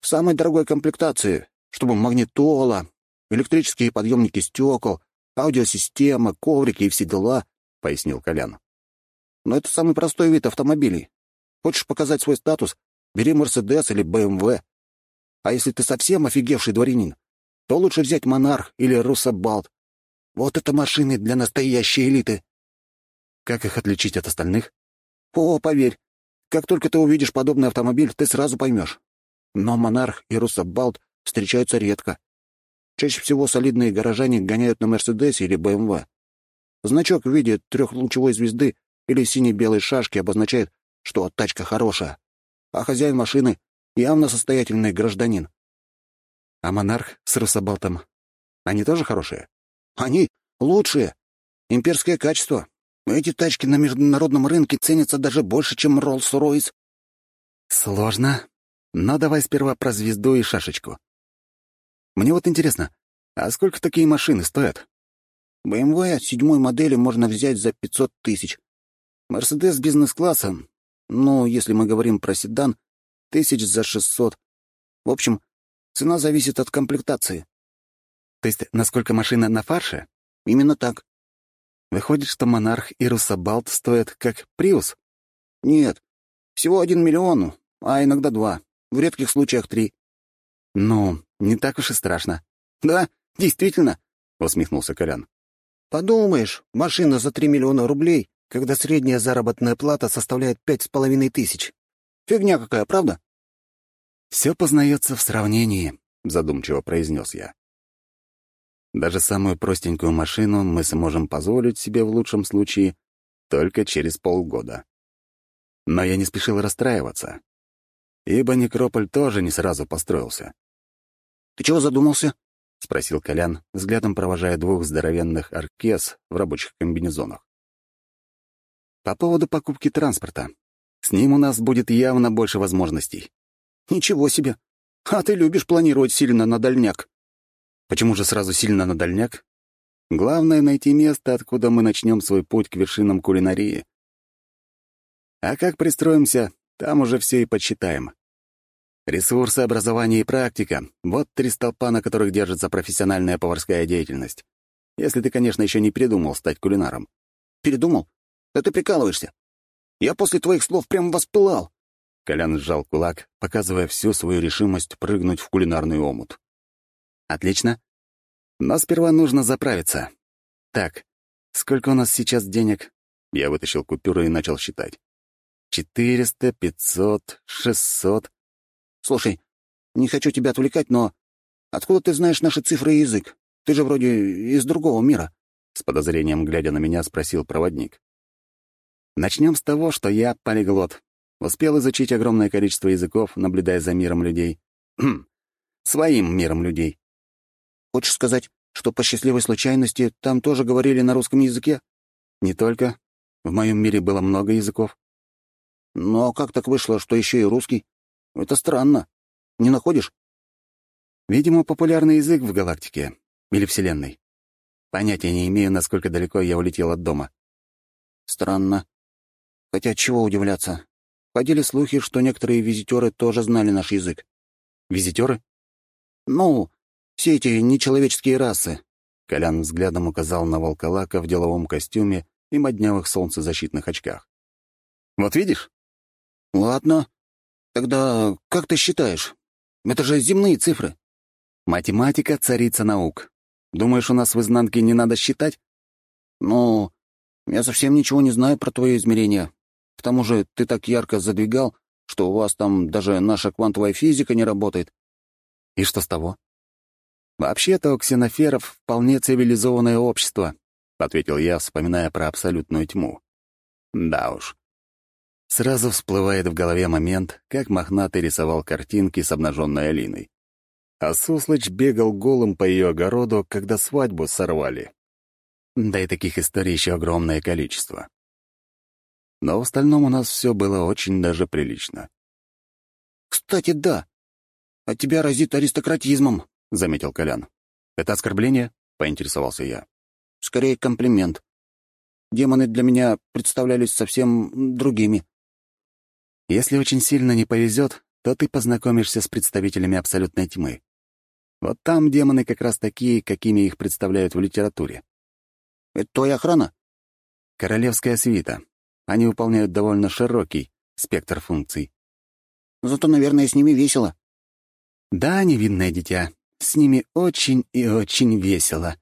В самой дорогой комплектации, чтобы магнитола, электрические подъемники стекол, аудиосистема, коврики и все дела», — пояснил Колян. «Но это самый простой вид автомобилей. Хочешь показать свой статус — бери Мерседес или БМВ. А если ты совсем офигевший дворянин, то лучше взять Монарх или Руссобалт. Вот это машины для настоящей элиты. Как их отличить от остальных? О, поверь, как только ты увидишь подобный автомобиль, ты сразу поймешь. Но Монарх и Руссобалт встречаются редко. Чаще всего солидные горожане гоняют на Мерседесе или БМВ. Значок в виде трехлучевой звезды или синей-белой шашки обозначает, что тачка хорошая, а хозяин машины явно состоятельный гражданин. А монарх с Руссобалтом, они тоже хорошие? Они лучшие. Имперское качество. Эти тачки на международном рынке ценятся даже больше, чем Роллс-Ройс. Сложно. Но давай сперва про звезду и шашечку. Мне вот интересно, а сколько такие машины стоят? БМВ седьмой модели можно взять за 500 тысяч. Мерседес бизнес-класса, ну, если мы говорим про седан, тысяч за 600. В общем, цена зависит от комплектации. То есть, насколько машина на фарше? Именно так. Выходит, что Монарх и Руссобалт стоят как Приус? Нет, всего один миллион, а иногда два. В редких случаях три. Ну, не так уж и страшно. Да, действительно, усмехнулся Колян. Подумаешь, машина за три миллиона рублей, когда средняя заработная плата составляет пять с половиной тысяч. Фигня какая, правда? Все познается в сравнении, задумчиво произнес я. Даже самую простенькую машину мы сможем позволить себе в лучшем случае только через полгода. Но я не спешил расстраиваться, ибо Некрополь тоже не сразу построился. «Ты чего задумался?» — спросил Колян, взглядом провожая двух здоровенных аркес в рабочих комбинезонах. «По поводу покупки транспорта. С ним у нас будет явно больше возможностей». «Ничего себе! А ты любишь планировать сильно на дальняк!» Почему же сразу сильно на дальняк? Главное — найти место, откуда мы начнем свой путь к вершинам кулинарии. А как пристроимся, там уже все и подсчитаем. Ресурсы, образование и практика — вот три столпа, на которых держится профессиональная поварская деятельность. Если ты, конечно, еще не передумал стать кулинаром. Передумал? Да ты прикалываешься. Я после твоих слов прям воспылал. Колян сжал кулак, показывая всю свою решимость прыгнуть в кулинарный омут. Отлично. Но сперва нужно заправиться. Так, сколько у нас сейчас денег? Я вытащил купюры и начал считать. Четыреста, пятьсот, шестьсот. Слушай, не хочу тебя отвлекать, но откуда ты знаешь наши цифры и язык? Ты же вроде из другого мира. С подозрением глядя на меня, спросил проводник. Начнем с того, что я полиглот. Успел изучить огромное количество языков, наблюдая за миром людей. Своим миром людей. Хочешь сказать, что по счастливой случайности там тоже говорили на русском языке? Не только. В моем мире было много языков. Но как так вышло, что еще и русский? Это странно. Не находишь? Видимо, популярный язык в галактике. Или Вселенной. Понятия не имею, насколько далеко я улетел от дома. Странно. Хотя чего удивляться? Ходили слухи, что некоторые визитеры тоже знали наш язык. Визитеры? Ну, все эти нечеловеческие расы. Колян взглядом указал на волколака в деловом костюме и моднявых солнцезащитных очках. «Вот видишь?» «Ладно. Тогда как ты считаешь? Это же земные цифры». «Математика — царица наук. Думаешь, у нас в изнанке не надо считать?» «Ну, я совсем ничего не знаю про твои измерения. К тому же ты так ярко задвигал, что у вас там даже наша квантовая физика не работает». «И что с того?» «Вообще-то у ксеноферов вполне цивилизованное общество», — ответил я, вспоминая про абсолютную тьму. «Да уж». Сразу всплывает в голове момент, как мохнатый рисовал картинки с обнаженной Алиной. А Суслыч бегал голым по ее огороду, когда свадьбу сорвали. Да и таких историй еще огромное количество. Но в остальном у нас все было очень даже прилично. «Кстати, да. От тебя разит аристократизмом», — заметил Колян. «Это оскорбление?» — поинтересовался я. «Скорее комплимент. Демоны для меня представлялись совсем другими». «Если очень сильно не повезет, то ты познакомишься с представителями абсолютной тьмы. Вот там демоны как раз такие, какими их представляют в литературе. Это твоя охрана? Королевская свита. Они выполняют довольно широкий спектр функций. Зато, наверное, с ними весело. Да, невинное дитя, с ними очень и очень весело.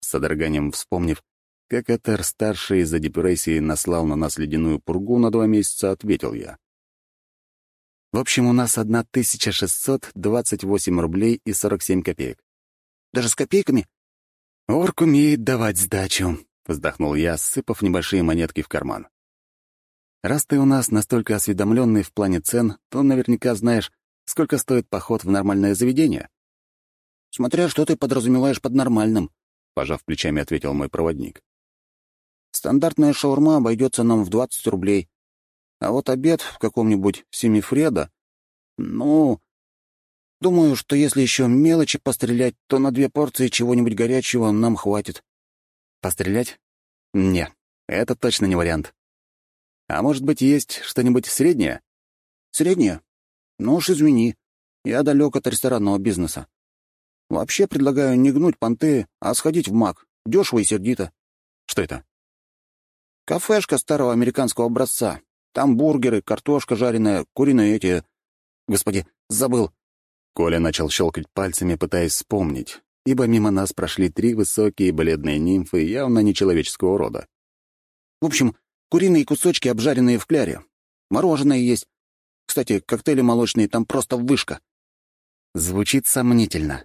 С содроганием вспомнив, как Этер-старший из-за депрессии наслал на нас ледяную пургу на два месяца, ответил я. В общем, у нас 1628 рублей и 47 копеек. Даже с копейками? Орк умеет давать сдачу, вздохнул я, сыпав небольшие монетки в карман. Раз ты у нас настолько осведомленный в плане цен, то наверняка знаешь, сколько стоит поход в нормальное заведение. Смотря что ты подразумеваешь под нормальным, пожав плечами, ответил мой проводник. Стандартная шаурма обойдется нам в 20 рублей, а вот обед в каком-нибудь Семифреда, ну... Думаю, что если еще мелочи пострелять, то на две порции чего-нибудь горячего нам хватит. Пострелять? Не, это точно не вариант. А может быть, есть что-нибудь среднее? Среднее? Ну уж извини, я далек от ресторанного бизнеса. Вообще предлагаю не гнуть понты, а сходить в МАК. Дешево и сердито. Что это? Кафешка старого американского образца. Там бургеры, картошка жареная, куриные эти... Господи, забыл. Коля начал щелкать пальцами, пытаясь вспомнить, ибо мимо нас прошли три высокие бледные нимфы явно нечеловеческого рода. В общем, куриные кусочки, обжаренные в кляре. Мороженое есть. Кстати, коктейли молочные там просто вышка. Звучит сомнительно.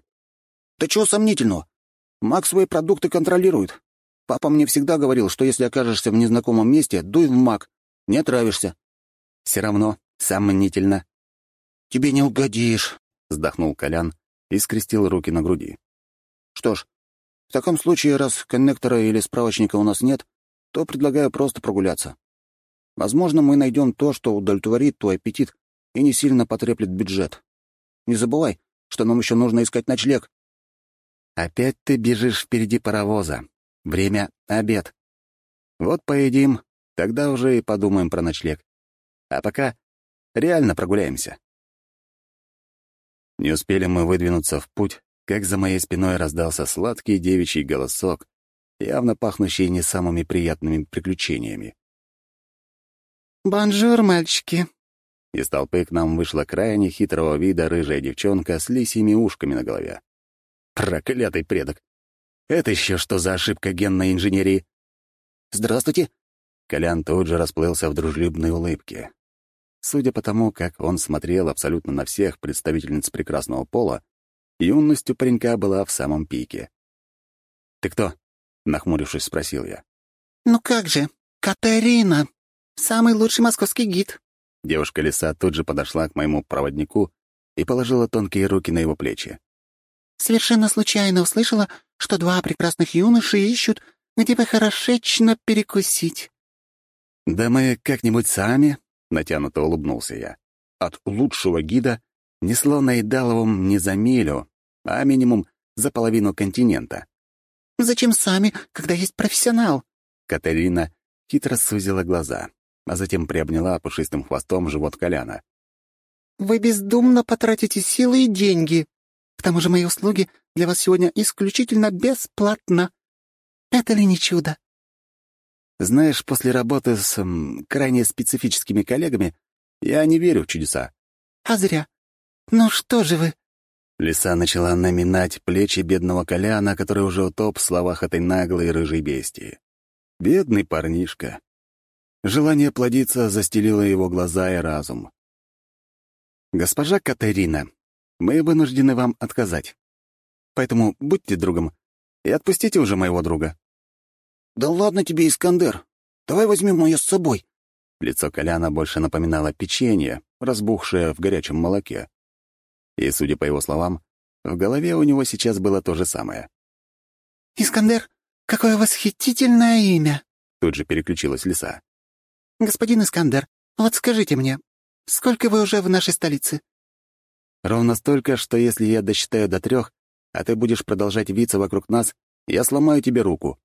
Да чего сомнительного? Макс свои продукты контролирует. Папа мне всегда говорил, что если окажешься в незнакомом месте, дуй в маг, не отравишься. Все равно сомнительно. Тебе не угодишь, вздохнул Колян и скрестил руки на груди. Что ж, в таком случае, раз коннектора или справочника у нас нет, то предлагаю просто прогуляться. Возможно, мы найдем то, что удовлетворит твой аппетит и не сильно потреплет бюджет. Не забывай, что нам еще нужно искать ночлег. Опять ты бежишь впереди паровоза. Время — обед. Вот поедим, Тогда уже и подумаем про ночлег. А пока реально прогуляемся. Не успели мы выдвинуться в путь, как за моей спиной раздался сладкий девичий голосок, явно пахнущий не самыми приятными приключениями. «Bonjour, мальчики!» Из толпы к нам вышла крайне хитрого вида рыжая девчонка с лисьими ушками на голове. Проклятый предок! Это еще что за ошибка генной инженерии? «Здравствуйте!» Колян тут же расплылся в дружелюбной улыбке. Судя по тому, как он смотрел абсолютно на всех представительниц прекрасного пола, юность у паренька была в самом пике. «Ты кто?» — нахмурившись, спросил я. «Ну как же, Катарина, самый лучший московский гид». Девушка-лиса тут же подошла к моему проводнику и положила тонкие руки на его плечи. «Совершенно случайно услышала, что два прекрасных юноши ищут, где бы хорошечно перекусить. «Да мы как-нибудь сами», — натянуто улыбнулся я. «От лучшего гида несло Наидаловым не за милю, а минимум за половину континента». «Зачем сами, когда есть профессионал?» Катарина хитро сузила глаза, а затем приобняла пушистым хвостом живот Коляна. «Вы бездумно потратите силы и деньги. К тому же мои услуги для вас сегодня исключительно бесплатно. Это ли не чудо?» Знаешь, после работы с м, крайне специфическими коллегами я не верю в чудеса. А зря. Ну что же вы? Лиса начала наминать плечи бедного Коляна, который уже утоп в словах этой наглой рыжей бестии. Бедный парнишка. Желание плодиться застелило его глаза и разум. «Госпожа Катерина, мы вынуждены вам отказать. Поэтому будьте другом и отпустите уже моего друга». «Да ладно тебе, Искандер. Давай возьмем ее с собой». Лицо Коляна больше напоминало печенье, разбухшее в горячем молоке. И, судя по его словам, в голове у него сейчас было то же самое. «Искандер, какое восхитительное имя!» Тут же переключилась лиса. «Господин Искандер, вот скажите мне, сколько вы уже в нашей столице?» «Ровно столько, что если я досчитаю до трех, а ты будешь продолжать виться вокруг нас, я сломаю тебе руку».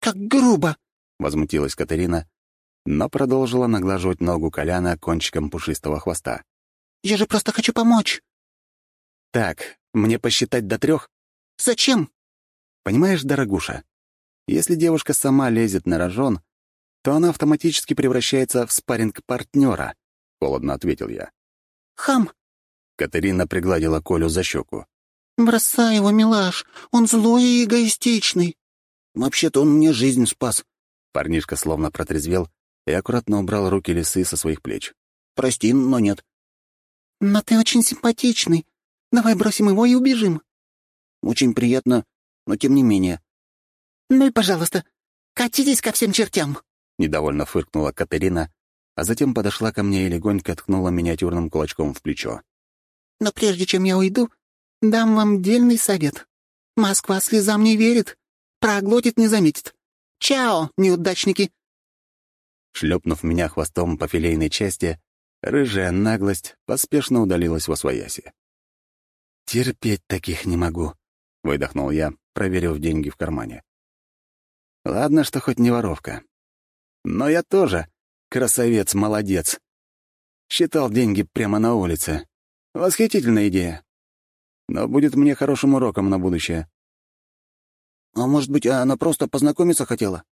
«Как грубо!» — возмутилась Катерина, но продолжила наглаживать ногу Коляна кончиком пушистого хвоста. Я же просто хочу помочь». «Так, мне посчитать до трех?» «Зачем?» «Понимаешь, дорогуша, если девушка сама лезет на рожон, то она автоматически превращается в спарринг-партнера», — холодно ответил я. «Хам!» — Катерина пригладила Колю за щеку. «Бросай его, милаш, он злой и эгоистичный». «Вообще-то он мне жизнь спас». Парнишка словно протрезвел и аккуратно убрал руки лисы со своих плеч. «Прости, но нет». «Но ты очень симпатичный. Давай бросим его и убежим». «Очень приятно, но тем не менее». «Ну и, пожалуйста, катитесь ко всем чертям!» Недовольно фыркнула Катерина, а затем подошла ко мне и легонько ткнула миниатюрным кулачком в плечо. «Но прежде чем я уйду, дам вам дельный совет. Москва слезам не верит, проглотит, не заметит. Чао, неудачники!» Шлепнув меня хвостом по филейной части, рыжая наглость поспешно удалилась во свояси. «Терпеть таких не могу», — выдохнул я, проверив деньги в кармане. Ладно, что хоть не воровка. Но я тоже красавец-молодец. Считал деньги прямо на улице. Восхитительная идея. Но будет мне хорошим уроком на будущее. А может быть, она просто познакомиться хотела?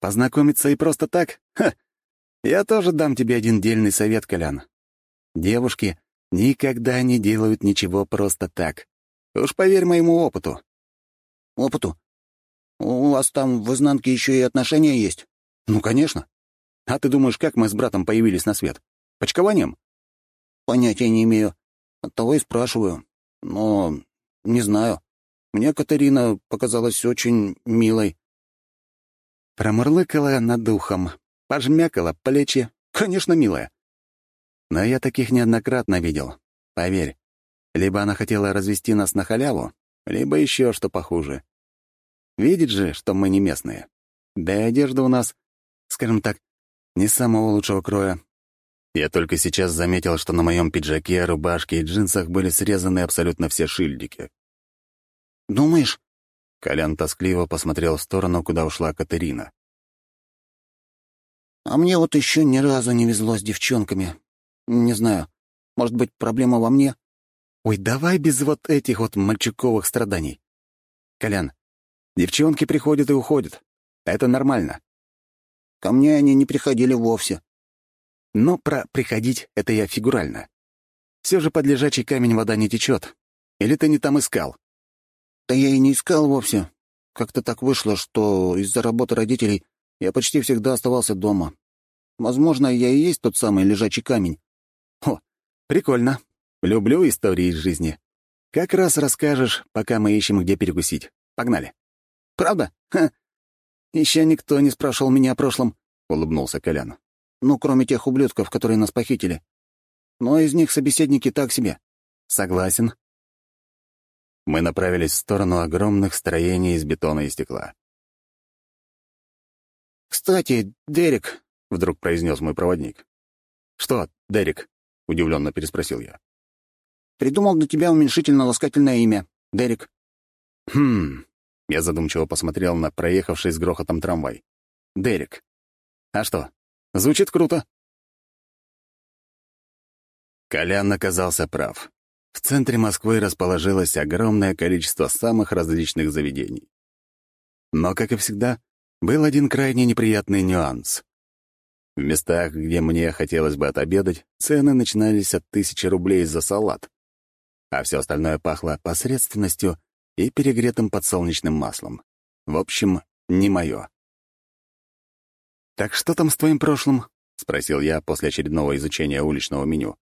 Познакомиться и просто так? Ха! Я тоже дам тебе один дельный совет, Колян. Девушки никогда не делают ничего просто так. Уж поверь моему опыту. Опыту? У вас там в изнанке еще и отношения есть? Ну, конечно. А ты думаешь, как мы с братом появились на свет? Почкованием? Понятия не имею. Оттого и спрашиваю. Но не знаю. Мне Катерина показалась очень милой. Промурлыкала над духом, пожмякала плечи. Конечно, милая. Но я таких неоднократно видел. Поверь, либо она хотела развести нас на халяву, либо еще что похуже. Видит же, что мы не местные. Да и одежда у нас, скажем так, не самого лучшего кроя. Я только сейчас заметил, что на моем пиджаке, рубашке и джинсах были срезаны абсолютно все шильдики. «Думаешь?» Колян тоскливо посмотрел в сторону, куда ушла Катерина. «А мне вот еще ни разу не везло с девчонками. Не знаю, может быть, проблема во мне?» «Ой, давай без вот этих вот мальчиковых страданий. Колян, Девчонки приходят и уходят. Это нормально. Ко мне они не приходили вовсе. Но про «приходить» — это я фигурально. Все же под лежачий камень вода не течет. Или ты не там искал? Да я и не искал вовсе. Как-то так вышло, что из-за работы родителей я почти всегда оставался дома. Возможно, я и есть тот самый лежачий камень. О, прикольно. Люблю истории из жизни. Как раз расскажешь, пока мы ищем, где перекусить. Погнали. Правда? Ха. Еще никто не спрашивал меня о прошлом, — улыбнулся Колян. Ну, кроме тех ублюдков, которые нас похитили. Но из них собеседники так себе. Согласен. Мы направились в сторону огромных строений из бетона и стекла. «Кстати, Дерек», — вдруг произнес мой проводник. «Что, Дерек?» — удивленно переспросил я. «Придумал для тебя уменьшительно-ласкательное имя. Дерек». «Хм, я задумчиво посмотрел на проехавший с грохотом трамвай. «Дерек. А что, звучит круто?» Колян оказался прав. В центре Москвы расположилось огромное количество самых различных заведений. Но, как и всегда, был один крайне неприятный нюанс. В местах, где мне хотелось бы отобедать, цены начинались от тысячи рублей за салат, а все остальное пахло посредственностью и перегретым подсолнечным маслом. В общем, не мое. «Так что там с твоим прошлым?» — спросил я после очередного изучения уличного меню.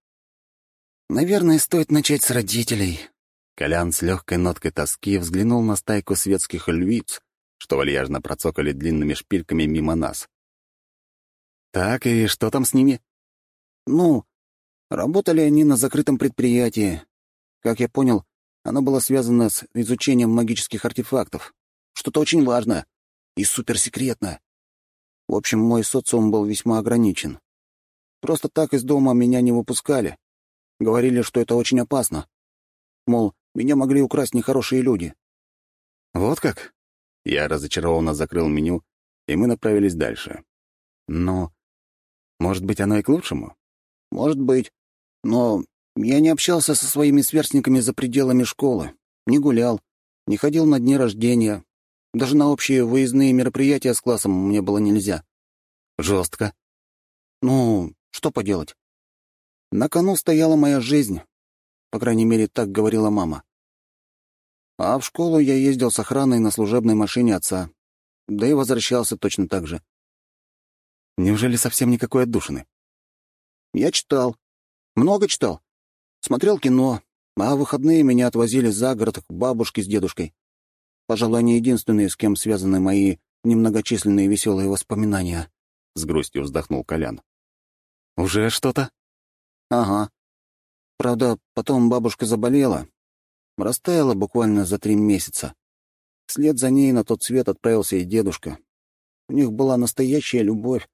«Наверное, стоит начать с родителей». Колян с легкой ноткой тоски взглянул на стайку светских львиц, что вальяжно процокали длинными шпильками мимо нас. «Так, и что там с ними?» «Ну, работали они на закрытом предприятии. Как я понял, оно было связано с изучением магических артефактов. Что-то очень важное и суперсекретное. В общем, мой социум был весьма ограничен. Просто так из дома меня не выпускали. Говорили, что это очень опасно. Мол, меня могли украсть нехорошие люди. Вот как? Я разочарованно закрыл меню, и мы направились дальше. Но, может быть, оно и к лучшему? Может быть. Но Я не общался со своими сверстниками за пределами школы, не гулял, не ходил на дни рождения. Даже на общие выездные мероприятия с классом мне было нельзя. Жестко. Ну, что поделать? На кону стояла моя жизнь. По крайней мере, так говорила мама. А в школу я ездил с охраной на служебной машине отца. Да и возвращался точно так же. Неужели совсем никакой отдушины? Я читал. Много читал. Смотрел кино, а в выходные меня отвозили за город к бабушке с дедушкой. Пожалуй, они единственные, с кем связаны мои немногочисленные веселые воспоминания. С грустью вздохнул Колян. «Уже что-то?» «Ага. Правда, потом бабушка заболела. Растаяла буквально за три месяца. Вслед за ней на тот свет отправился и дедушка. У них была настоящая любовь.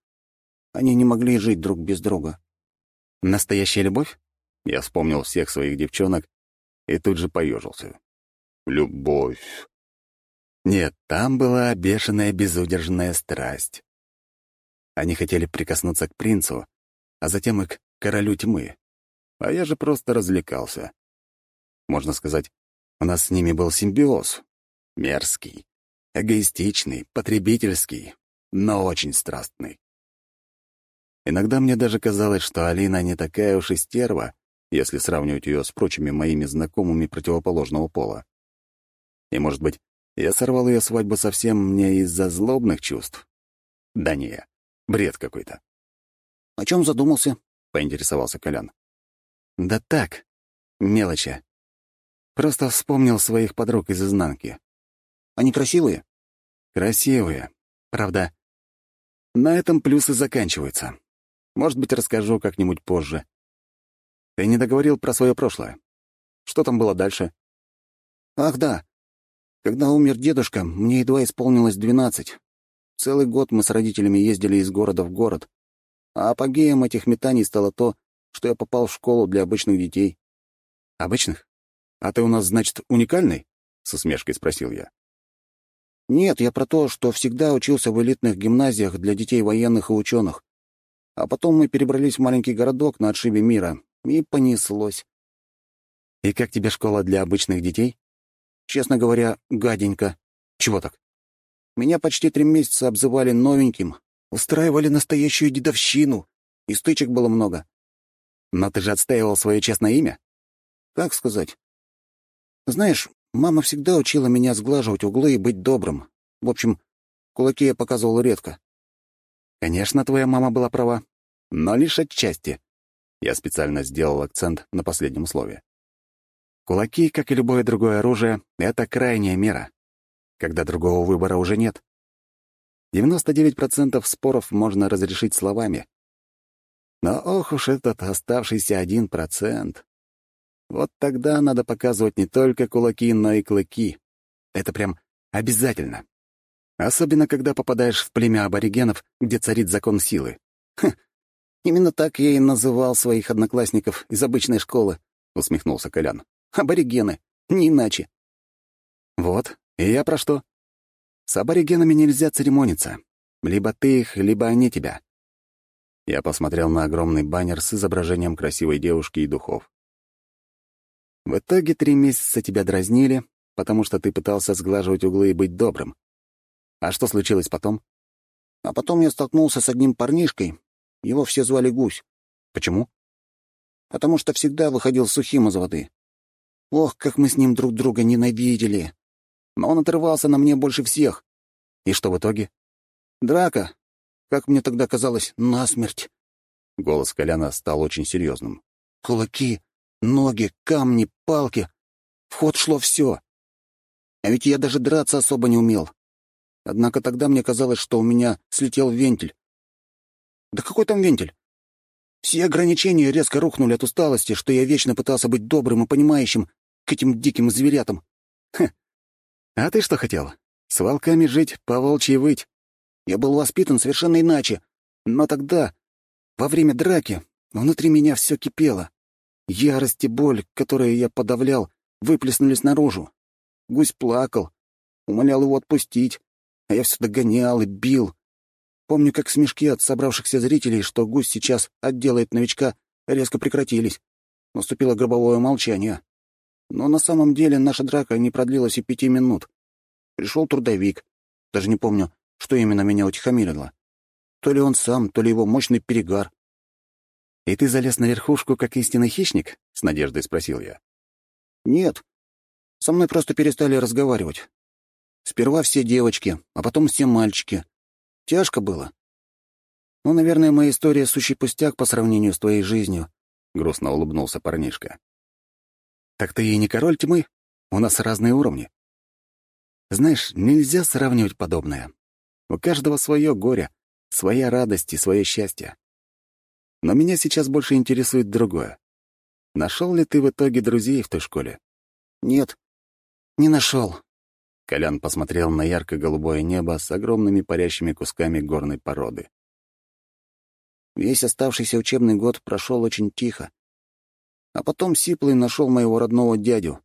Они не могли жить друг без друга. «Настоящая любовь?» Я вспомнил всех своих девчонок и тут же поежился. «Любовь». Нет, там была бешеная безудержная страсть. Они хотели прикоснуться к принцу, а затем и к королю тьмы. А я же просто развлекался. Можно сказать, у нас с ними был симбиоз. Мерзкий, эгоистичный, потребительский, но очень страстный. Иногда мне даже казалось, что Алина не такая уж и стерва, если сравнивать ее с прочими моими знакомыми противоположного пола. И, может быть, я сорвал ее свадьбу совсем не из-за злобных чувств? Да не, бред какой-то. — О чем задумался? — поинтересовался Колян. — Да так, мелочи. Просто вспомнил своих подруг из изнанки. Они красивые? Красивые. Правда, на этом плюсы заканчиваются. Может быть, расскажу как-нибудь позже. Ты не договорил про свое прошлое. Что там было дальше? Ах, да. Когда умер дедушка, мне едва исполнилось двенадцать. Целый год мы с родителями ездили из города в город. А апогеем этих метаний стало то, что я попал в школу для обычных детей. Обычных? «А ты у нас, значит, уникальный?» — с усмешкой спросил я. «Нет, я про то, что всегда учился в элитных гимназиях для детей военных и ученых. А потом мы перебрались в маленький городок на отшибе мира, и понеслось». «И как тебе школа для обычных детей?» «Честно говоря, гаденько». «Чего так?» «Меня почти три месяца обзывали новеньким, устраивали настоящую дедовщину, и стычек было много». «Но ты же отстаивал свое честное имя?» «Как сказать? Знаешь, мама всегда учила меня сглаживать углы и быть добрым. В общем, кулаки я показывал редко. Конечно, твоя мама была права, но лишь отчасти. Я специально сделал акцент на последнем слове. Кулаки, как и любое другое оружие, — это крайняя мера, когда другого выбора уже нет. 99% споров можно разрешить словами. Но ох уж этот оставшийся один процент. Вот тогда надо показывать не только кулаки, но и клыки. Это прям обязательно. Особенно, когда попадаешь в племя аборигенов, где царит закон силы. «Хм, именно так я и называл своих одноклассников из обычной школы», — усмехнулся Колян. «Аборигены, не иначе». «Вот, и я про что? С аборигенами нельзя церемониться. Либо ты их, либо они тебя». Я посмотрел на огромный баннер с изображением красивой девушки и духов. В итоге три месяца тебя дразнили, потому что ты пытался сглаживать углы и быть добрым. А что случилось потом? А потом я столкнулся с одним парнишкой. Его все звали Гусь. Почему? Потому что всегда выходил сухим из воды. Ох, как мы с ним друг друга ненавидели. Но он отрывался на мне больше всех. И что в итоге? Драка. Как мне тогда казалось, насмерть. Голос Коляна стал очень серьезным. Кулаки, Ноги, камни, палки. В ход шло все. А ведь я даже драться особо не умел. Однако тогда мне казалось, что у меня слетел вентиль. Да какой там вентиль? Все ограничения резко рухнули от усталости, что я вечно пытался быть добрым и понимающим к этим диким зверятам. Хм. А ты что хотел? С волками жить, по волчьи выть? Я был воспитан совершенно иначе. Но тогда, во время драки, внутри меня все кипело. Ярость и боль, которые я подавлял, выплеснулись наружу. Гусь плакал, умолял его отпустить, а я все догонял и бил. Помню, как смешки от собравшихся зрителей, что гусь сейчас отделает новичка, резко прекратились. Наступило гробовое молчание. Но на самом деле наша драка не продлилась и пяти минут. Пришел трудовик. Даже не помню, что именно меня утихомирило. То ли он сам, то ли его мощный перегар. «И ты залез на верхушку, как истинный хищник?» — с надеждой спросил я. «Нет. Со мной просто перестали разговаривать. Сперва все девочки, а потом все мальчики. Тяжко было. Ну, наверное, моя история — сущий пустяк по сравнению с твоей жизнью», — грустно улыбнулся парнишка. «Так ты и не король тьмы. У нас разные уровни. Знаешь, нельзя сравнивать подобное. У каждого свое горе, своя радость и свое счастье. Но меня сейчас больше интересует другое. Нашел ли ты в итоге друзей в той школе? «Нет, не нашел. Колян посмотрел на ярко-голубое небо с огромными парящими кусками горной породы. Весь оставшийся учебный год прошел очень тихо. А потом Сиплый нашел моего родного дядю.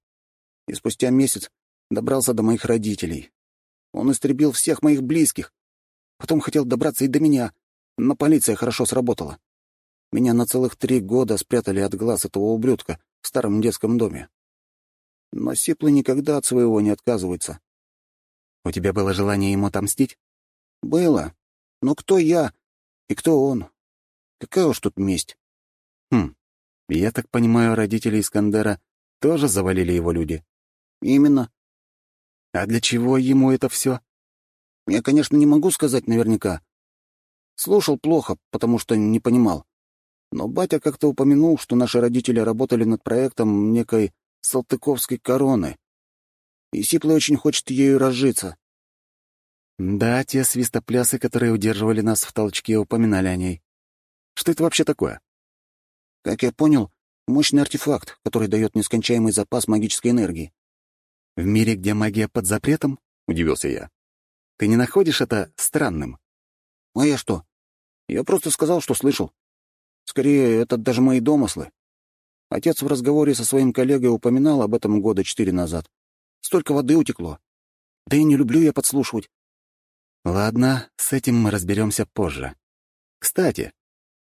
И спустя месяц добрался до моих родителей. Он истребил всех моих близких. Потом хотел добраться и до меня, но полиция хорошо сработала. Меня на целых три года спрятали от глаз этого ублюдка в старом детском доме. Но Сиплый никогда от своего не отказывается. У тебя было желание ему отомстить? Было. Но кто я и кто он? Какая уж тут месть? Хм. Я так понимаю, родители Искандера тоже завалили его люди? Именно. А для чего ему это все? Я, конечно, не могу сказать наверняка. Слушал плохо, потому что не понимал. Но батя как-то упомянул, что наши родители работали над проектом некой Салтыковской короны. И Сиплый очень хочет ею разжиться. Да, те свистоплясы, которые удерживали нас в толчке, упоминали о ней. Что это вообще такое? Как я понял, мощный артефакт, который дает нескончаемый запас магической энергии. В мире, где магия под запретом? — удивился я. Ты не находишь это странным? А я что? Я просто сказал, что слышал. Скорее, это даже мои домыслы. Отец в разговоре со своим коллегой упоминал об этом года четыре назад. Столько воды утекло. Да и не люблю я подслушивать. Ладно, с этим мы разберемся позже. Кстати,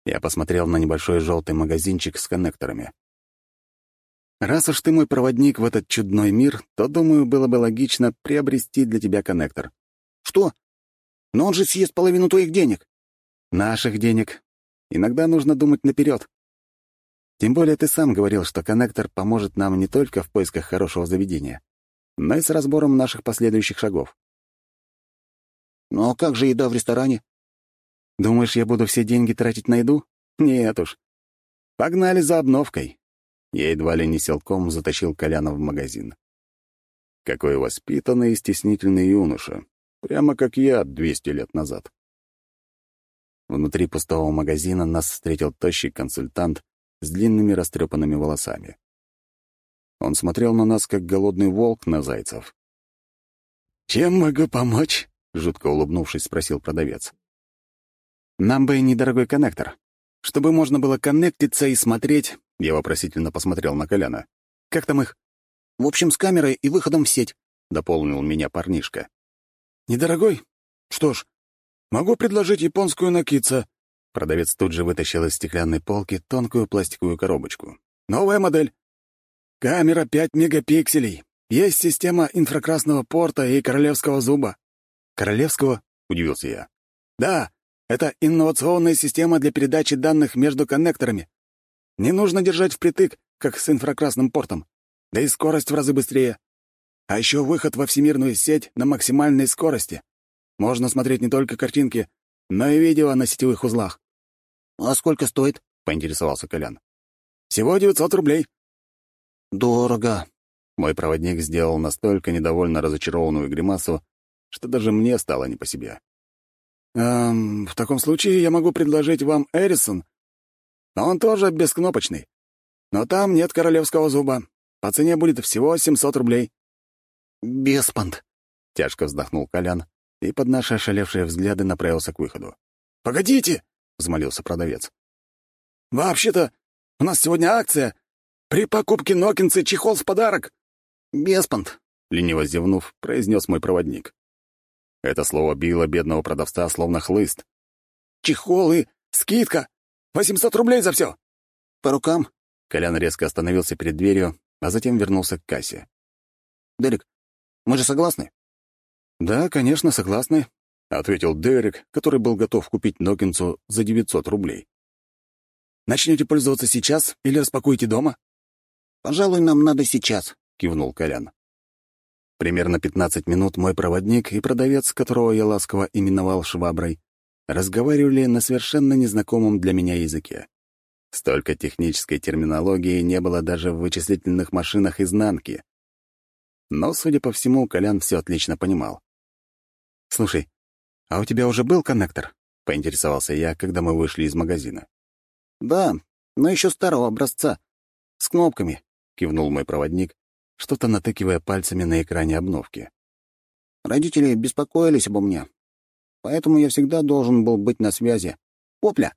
я посмотрел на небольшой желтый магазинчик с коннекторами. Раз уж ты мой проводник в этот чудной мир, то, думаю, было бы логично приобрести для тебя коннектор. Что? Но он же съест половину твоих денег. Наших денег, Иногда нужно думать наперед. Тем более ты сам говорил, что коннектор поможет нам не только в поисках хорошего заведения, но и с разбором наших последующих шагов. Ну а как же еда в ресторане? Думаешь, я буду все деньги тратить на еду? Нет уж. Погнали за обновкой. Я едва ли не селком затащил Коляна в магазин. Какой воспитанный и стеснительный юноша. Прямо как я 200 лет назад. Внутри пустого магазина нас встретил тощий консультант с длинными растрепанными волосами. Он смотрел на нас, как голодный волк на зайцев. «Чем могу помочь?» — жутко улыбнувшись, спросил продавец. «Нам бы недорогой коннектор. Чтобы можно было коннектиться и смотреть...» Я вопросительно посмотрел на Коляна. «Как там их?» «В общем, с камерой и выходом в сеть», — дополнил меня парнишка. «Недорогой? Что ж, Могу предложить японскую накидца». Продавец тут же вытащил из стеклянной полки тонкую пластиковую коробочку. «Новая модель. Камера 5 мегапикселей. Есть система инфракрасного порта и королевского зуба». «Королевского?» — удивился я. «Да, это инновационная система для передачи данных между коннекторами. Не нужно держать впритык, как с инфракрасным портом. Да и скорость в разы быстрее. А еще выход во всемирную сеть на максимальной скорости. Можно смотреть не только картинки, но и видео на сетевых узлах. «А сколько стоит?» — поинтересовался Колян. «Всего 900 рублей». «Дорого». Мой проводник сделал настолько недовольно разочарованную гримасу, что даже мне стало не по себе. «Эм, в таком случае я могу предложить вам Эрисон. Он тоже бескнопочный. Но там нет королевского зуба. По цене будет всего 700 рублей». «Беспант», — тяжко вздохнул Колян и под наши ошалевшие взгляды направился к выходу. «Погодите!» — взмолился продавец. «Вообще-то у нас сегодня акция. При покупке Нокинцы чехол в подарок». «Беспонт», — лениво зевнув, произнес мой проводник. Это слово било бедного продавца словно хлыст. «Чехол и скидка! 800 рублей за все!» «По рукам?» Колян резко остановился перед дверью, а затем вернулся к кассе. «Дерек, мы же согласны?» «Да, конечно, согласны», — ответил Дерек, который был готов купить Нокинцу за 900 рублей. «Начнете пользоваться сейчас или распакуете дома?» «Пожалуй, нам надо сейчас», — кивнул Колян. Примерно 15 минут мой проводник и продавец, которого я ласково именовал шваброй, разговаривали на совершенно незнакомом для меня языке. Столько технической терминологии не было даже в вычислительных машинах изнанки. Но, судя по всему, Колян все отлично понимал. «Слушай, а у тебя уже был коннектор?» — поинтересовался я, когда мы вышли из магазина. «Да, но еще старого образца. С кнопками», — кивнул мой проводник, что-то натыкивая пальцами на экране обновки. «Родители беспокоились обо мне, поэтому я всегда должен был быть на связи. Попля!»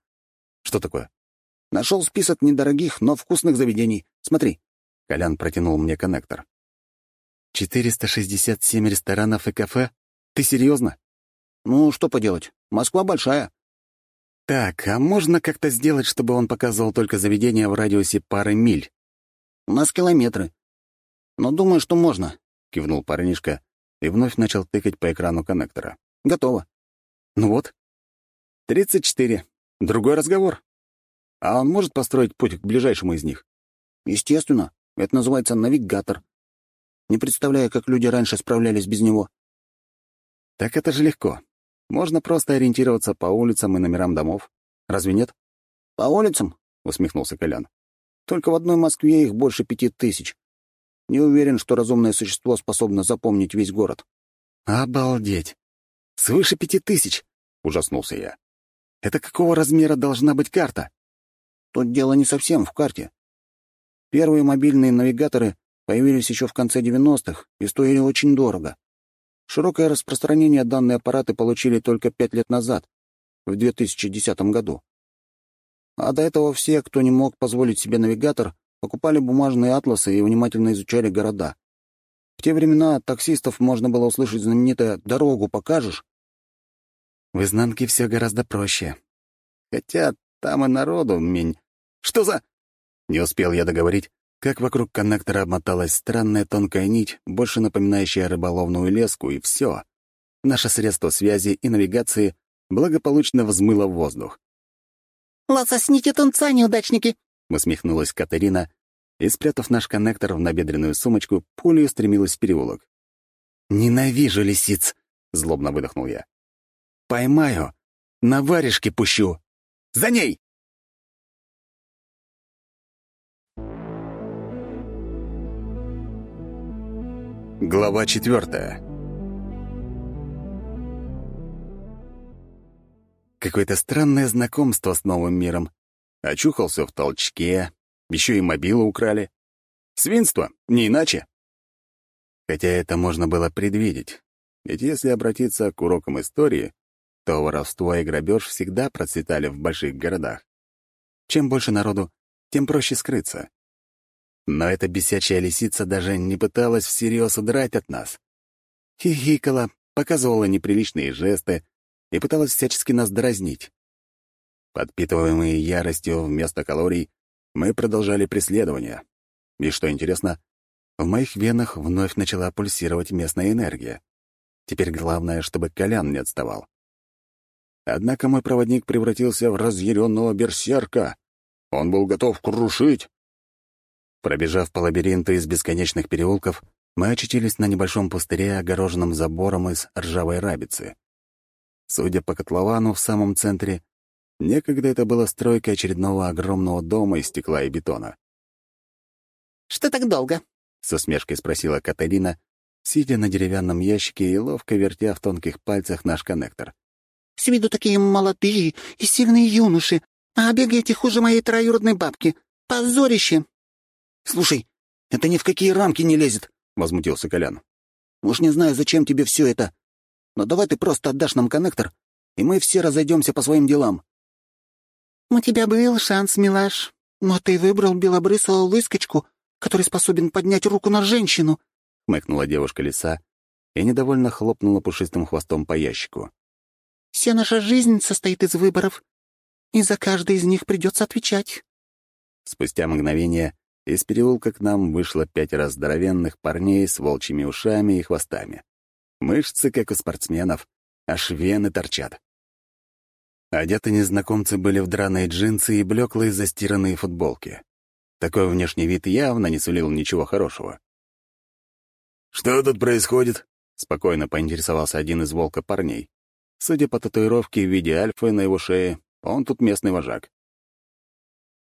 «Что такое?» «Нашел список недорогих, но вкусных заведений. Смотри». Колян протянул мне коннектор. «467 ресторанов и кафе? Ты серьезно? «Ну, что поделать, Москва большая». «Так, а можно как-то сделать, чтобы он показывал только заведения в радиусе пары миль?» «У нас километры. Но думаю, что можно», — кивнул парнишка и вновь начал тыкать по экрану коннектора. «Готово». «Ну вот. Тридцать четыре. Другой разговор. А он может построить путь к ближайшему из них?» «Естественно. Это называется навигатор. Не представляю, как люди раньше справлялись без него». «Так это же легко. Можно просто ориентироваться по улицам и номерам домов. Разве нет? По улицам? усмехнулся Колян. Только в одной Москве их больше пяти тысяч. Не уверен, что разумное существо способно запомнить весь город. Обалдеть! Свыше пяти тысяч! ужаснулся я. Это какого размера должна быть карта? Тут дело не совсем в карте. Первые мобильные навигаторы появились еще в конце 90-х и стоили очень дорого. Широкое распространение данные аппараты получили только пять лет назад, в 2010 году. А до этого все, кто не мог позволить себе навигатор, покупали бумажные атласы и внимательно изучали города. В те времена от таксистов можно было услышать знаменитое «дорогу покажешь?». В изнанке все гораздо проще. Хотя там и народу мень. Что за... Не успел я договорить, как вокруг коннектора обмоталась странная тонкая нить, больше напоминающая рыболовную леску, и все. Наше средство связи и навигации благополучно взмыло в воздух. «Лососните тунца, неудачники!» — усмехнулась Катерина и, спрятав наш коннектор в набедренную сумочку, пулей устремилась в переулок. «Ненавижу лисиц!» — злобно выдохнул я. «Поймаю, на варежке пущу! За ней!» Глава четвертая. Какое-то странное знакомство с новым миром. Очухался в толчке, еще и мобилу украли. Свинство, не иначе. Хотя это можно было предвидеть. Ведь если обратиться к урокам истории, то воровство и грабеж всегда процветали в больших городах. Чем больше народу, тем проще скрыться. Но эта бесячая лисица даже не пыталась всерьез удрать от нас. Хихикала, показывала неприличные жесты и пыталась всячески нас дразнить. Подпитываемые яростью вместо калорий, мы продолжали преследование. И что интересно, в моих венах вновь начала пульсировать местная энергия. Теперь главное, чтобы Колян не отставал. Однако мой проводник превратился в разъяренного берсерка. Он был готов крушить, Пробежав по лабиринту из бесконечных переулков, мы очутились на небольшом пустыре, огороженном забором из ржавой рабицы. Судя по котловану в самом центре, некогда это была стройка очередного огромного дома из стекла и бетона. «Что так долго?» — с усмешкой спросила Катарина, сидя на деревянном ящике и ловко вертя в тонких пальцах наш коннектор. «С виду такие молодые и сильные юноши, а бегаете хуже моей троюродной бабки. Позорище!» «Слушай, это ни в какие рамки не лезет», — возмутился Колян. «Уж не знаю, зачем тебе все это, но давай ты просто отдашь нам коннектор, и мы все разойдемся по своим делам». «У тебя был шанс, милаш, но ты выбрал белобрысого выскочку, который способен поднять руку на женщину», — хмыкнула девушка лица и недовольно хлопнула пушистым хвостом по ящику. «Вся наша жизнь состоит из выборов, и за каждый из них придется отвечать. Спустя мгновение из переулка к нам вышло пятеро здоровенных парней с волчьими ушами и хвостами. Мышцы, как у спортсменов, аж вены торчат. Одеты незнакомцы были в драные джинсы и блеклые застиранные футболки. Такой внешний вид явно не сулил ничего хорошего. «Что тут происходит?» — спокойно поинтересовался один из волка парней. Судя по татуировке в виде альфы на его шее, он тут местный вожак.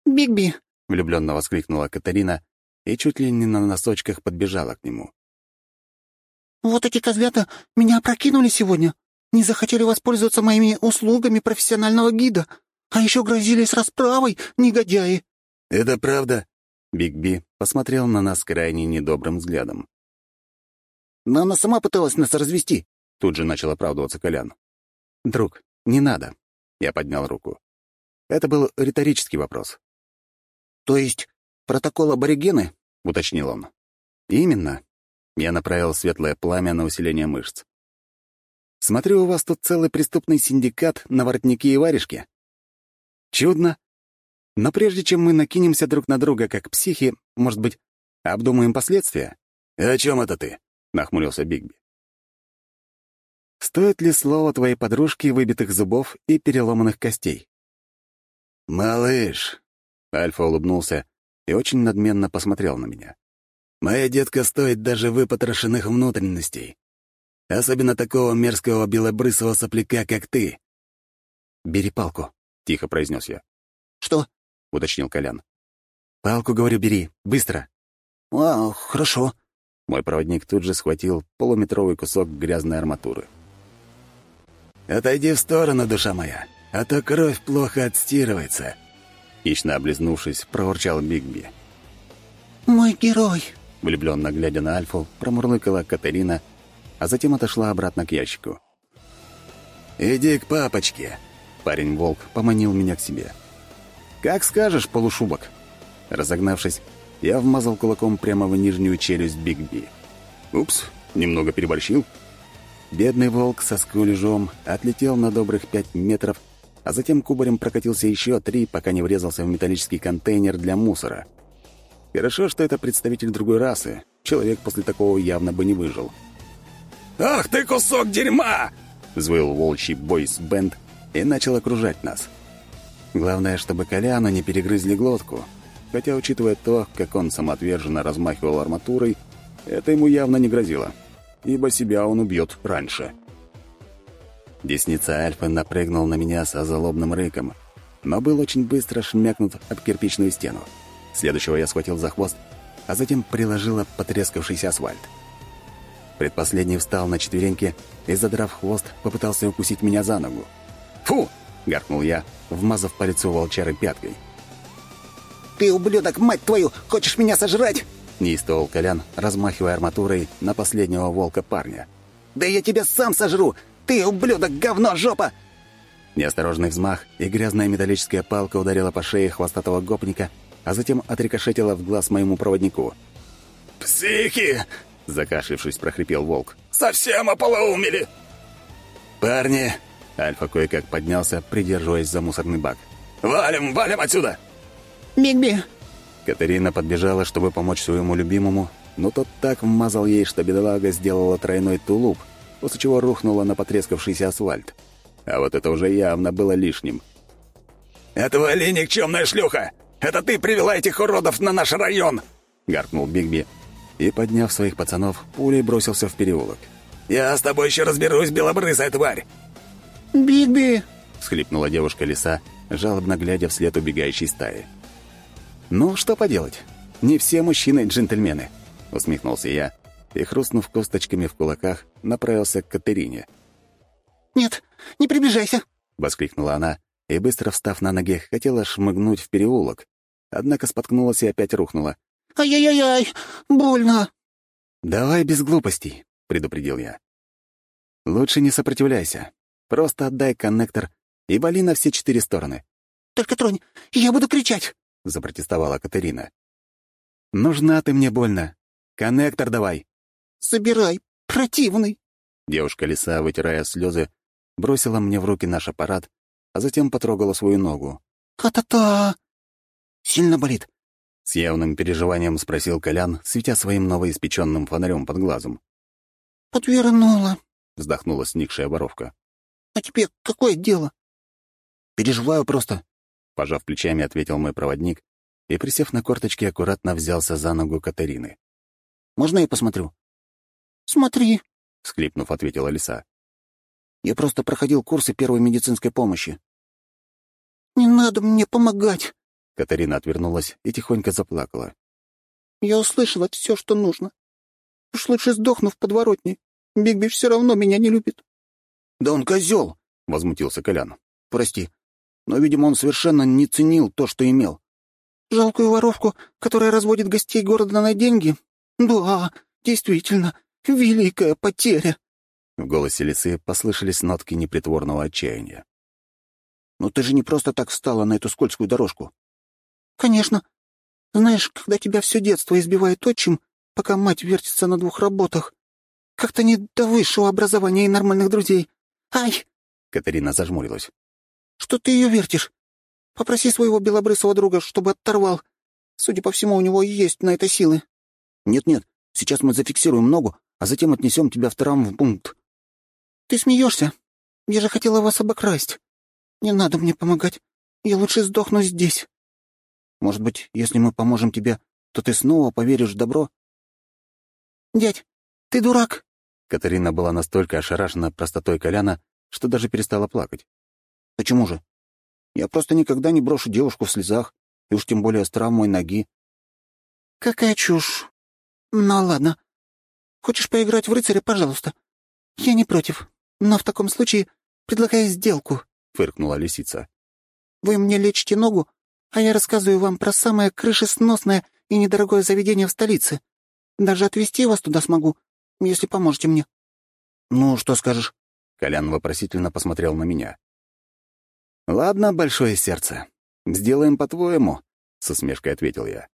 «Бигби!» — влюбленно воскликнула Катарина и чуть ли не на носочках подбежала к нему. «Вот эти козлята меня опрокинули сегодня. Не захотели воспользоваться моими услугами профессионального гида, а еще грозились расправой, негодяи!» «Это правда?» Бигби посмотрел на нас крайне недобрым взглядом. «Но она сама пыталась нас развести», — тут же начал оправдываться Колян. «Друг, не надо», — я поднял руку. Это был риторический вопрос. «То есть протокол аборигены?» — уточнил он. «Именно». Я направил светлое пламя на усиление мышц. «Смотрю, у вас тут целый преступный синдикат на воротнике и варежке. Чудно. Но прежде чем мы накинемся друг на друга как психи, может быть, обдумаем последствия?» «О чем это ты?» — нахмурился Бигби. «Стоит ли слово твоей подружки выбитых зубов и переломанных костей?» «Малыш!» — Альфа улыбнулся и очень надменно посмотрел на меня. «Моя детка стоит даже выпотрошенных внутренностей. Особенно такого мерзкого белобрысого сопляка, как ты». «Бери палку», — тихо произнес я. «Что?» — уточнил Колян. «Палку, говорю, бери, быстро». «А, хорошо». Мой проводник тут же схватил полуметровый кусок грязной арматуры. «Отойди в сторону, душа моя, а то кровь плохо отстирывается», — хищно облизнувшись, проворчал Бигби. «Мой герой», — влюбленно глядя на Альфу, промурлыкала Катерина, а затем отошла обратно к ящику. «Иди к папочке», — парень-волк поманил меня к себе. «Как скажешь, полушубок». Разогнавшись, я вмазал кулаком прямо в нижнюю челюсть Бигби. Упс, немного переборщил. Бедный волк со скулежом отлетел на добрых пять метров, а затем кубарем прокатился еще три, пока не врезался в металлический контейнер для мусора. Хорошо, что это представитель другой расы. Человек после такого явно бы не выжил. «Ах ты кусок дерьма!» — взвыл волчий бойс-бенд и начал окружать нас. Главное, чтобы Коляну не перегрызли глотку. Хотя, учитывая то, как он самоотверженно размахивал арматурой, это ему явно не грозило, ибо себя он убьет раньше. Десница Альфы напрыгнул на меня с озлобным рыком, но был очень быстро шмякнут об кирпичную стену. Следующего я схватил за хвост, а затем приложила потрескавшийся асфальт. Предпоследний встал на четвереньки и, задрав хвост, попытался укусить меня за ногу. «Фу!» — гаркнул я, вмазав по лицу волчары пяткой. «Ты, ублюдок, мать твою, хочешь меня сожрать?» — неистовал Колян, размахивая арматурой на последнего волка парня. «Да я тебя сам сожру! Ты, ублюдок, говно, жопа!» Неосторожный взмах, и грязная металлическая палка ударила по шее хвостатого гопника, а затем отрикошетила в глаз моему проводнику. «Психи!» — закашлившись, прохрипел волк. «Совсем ополоумели!» «Парни!» — Альфа кое-как поднялся, придерживаясь за мусорный бак. «Валим, валим отсюда!» «Бигби!» Катерина подбежала, чтобы помочь своему любимому, но тот так вмазал ей, что бедолага сделала тройной тулуп, после чего рухнула на потрескавшийся асфальт. А вот это уже явно было лишним. «Отвали, никчемная шлюха! Это ты привела этих уродов на наш район!» — гаркнул Бигби и, подняв своих пацанов, пулей бросился в переулок. «Я с тобой еще разберусь, белобрысая тварь!» «Бигби!» — всхлипнула девушка-лиса, жалобно глядя вслед убегающей стаи. «Ну, что поделать? Не все мужчины джентльмены», — усмехнулся я и, хрустнув косточками в кулаках, направился к Катерине. «Нет, не приближайся!» — воскликнула она и, быстро встав на ноги, хотела шмыгнуть в переулок, однако споткнулась и опять рухнула. «Ай-яй-яй, больно!» «Давай без глупостей», — предупредил я. «Лучше не сопротивляйся. Просто отдай коннектор и вали на все четыре стороны». «Только тронь, я буду кричать!» — запротестовала Катерина. «Нужна ты мне больно. Коннектор давай». «Собирай, противный». Девушка-лиса, вытирая слезы, бросила мне в руки наш аппарат, а затем потрогала свою ногу. «Та-та-та!» Сильно болит?» С явным переживанием спросил Колян, светя своим новоиспеченным фонарем под глазом. «Подвернула», — вздохнула сникшая воровка. «А тебе какое дело?» «Переживаю просто», — пожав плечами, ответил мой проводник и, присев на корточки, аккуратно взялся за ногу Катарины. «Можно я посмотрю?» «Смотри», — склипнув, ответила лиса. «Я просто проходил курсы первой медицинской помощи». «Не надо мне помогать», Катарина отвернулась и тихонько заплакала. «Я услышала все, что нужно. Уж лучше сдохну в подворотне. Бигби все равно меня не любит». «Да он козел!» — возмутился Колян. «Прости, но, видимо, он совершенно не ценил то, что имел». «Жалкую воровку, которая разводит гостей города на деньги? Да, действительно, великая потеря». В голосе лисы послышались нотки непритворного отчаяния. «Но ты же не просто так встала на эту скользкую дорожку. «Конечно. Знаешь, когда тебя все детство избивает отчим, пока мать вертится на двух работах, как-то не до высшего образования и нормальных друзей. Ай!» Катерина зажмурилась. «Что ты ее вертишь? Попроси своего белобрысого друга, чтобы оторвал. Судя по всему, у него есть на это силы». «Нет-нет, сейчас мы зафиксируем ногу, а затем отнесем тебя в травмпункт». «Ты смеешься? Я же хотела вас обокрасть. Не надо мне помогать. Я лучше сдохну здесь». Может быть, если мы поможем тебе, то ты снова поверишь в добро?» «Дядь, ты дурак!» Катарина была настолько ошарашена простотой Коляна, что даже перестала плакать. «Почему же? Я просто никогда не брошу девушку в слезах, и уж тем более с травмой ноги». «Какая чушь! Ну ладно. Хочешь поиграть в рыцаря, пожалуйста. Я не против, но в таком случае предлагаю сделку», — фыркнула лисица. «Вы мне лечите ногу, а я рассказываю вам про самое крышесносное и недорогое заведение в столице. Даже отвезти вас туда смогу, если поможете мне». «Ну, что скажешь?» Колян вопросительно посмотрел на меня. «Ладно, большое сердце. Сделаем по-твоему», — с усмешкой ответил я.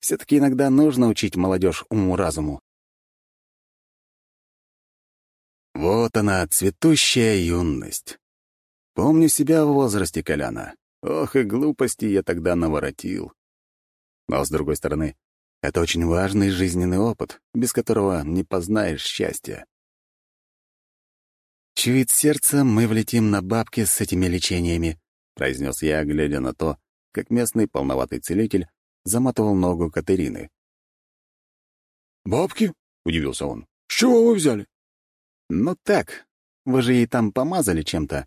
«Все-таки иногда нужно учить молодежь уму-разуму». Вот она, цветущая юность. Помню себя в возрасте Коляна. Ох, и глупости я тогда наворотил. Но, с другой стороны, это очень важный жизненный опыт, без которого не познаешь счастья. «Чует сердце, мы влетим на бабки с этими лечениями», — произнес я, глядя на то, как местный полноватый целитель заматывал ногу Катерины. «Бабки?» — удивился он. «С чего вы взяли?» «Ну так, вы же ей там помазали чем-то.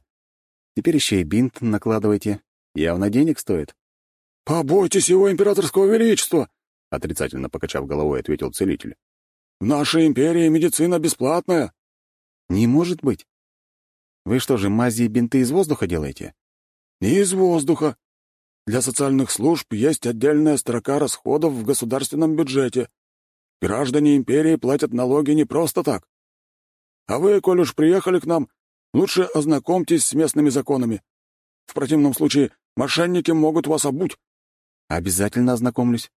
Теперь еще и бинт накладывайте. Явно денег стоит. «Побойтесь его императорского величества!» — отрицательно покачав головой, ответил целитель. «В нашей империи медицина бесплатная». «Не может быть. Вы что же, мази и бинты из воздуха делаете?» «Не из воздуха. Для социальных служб есть отдельная строка расходов в государственном бюджете. Граждане империи платят налоги не просто так. А вы, коль уж приехали к нам, лучше ознакомьтесь с местными законами. В противном случае мошенники могут вас обуть». «Обязательно ознакомлюсь».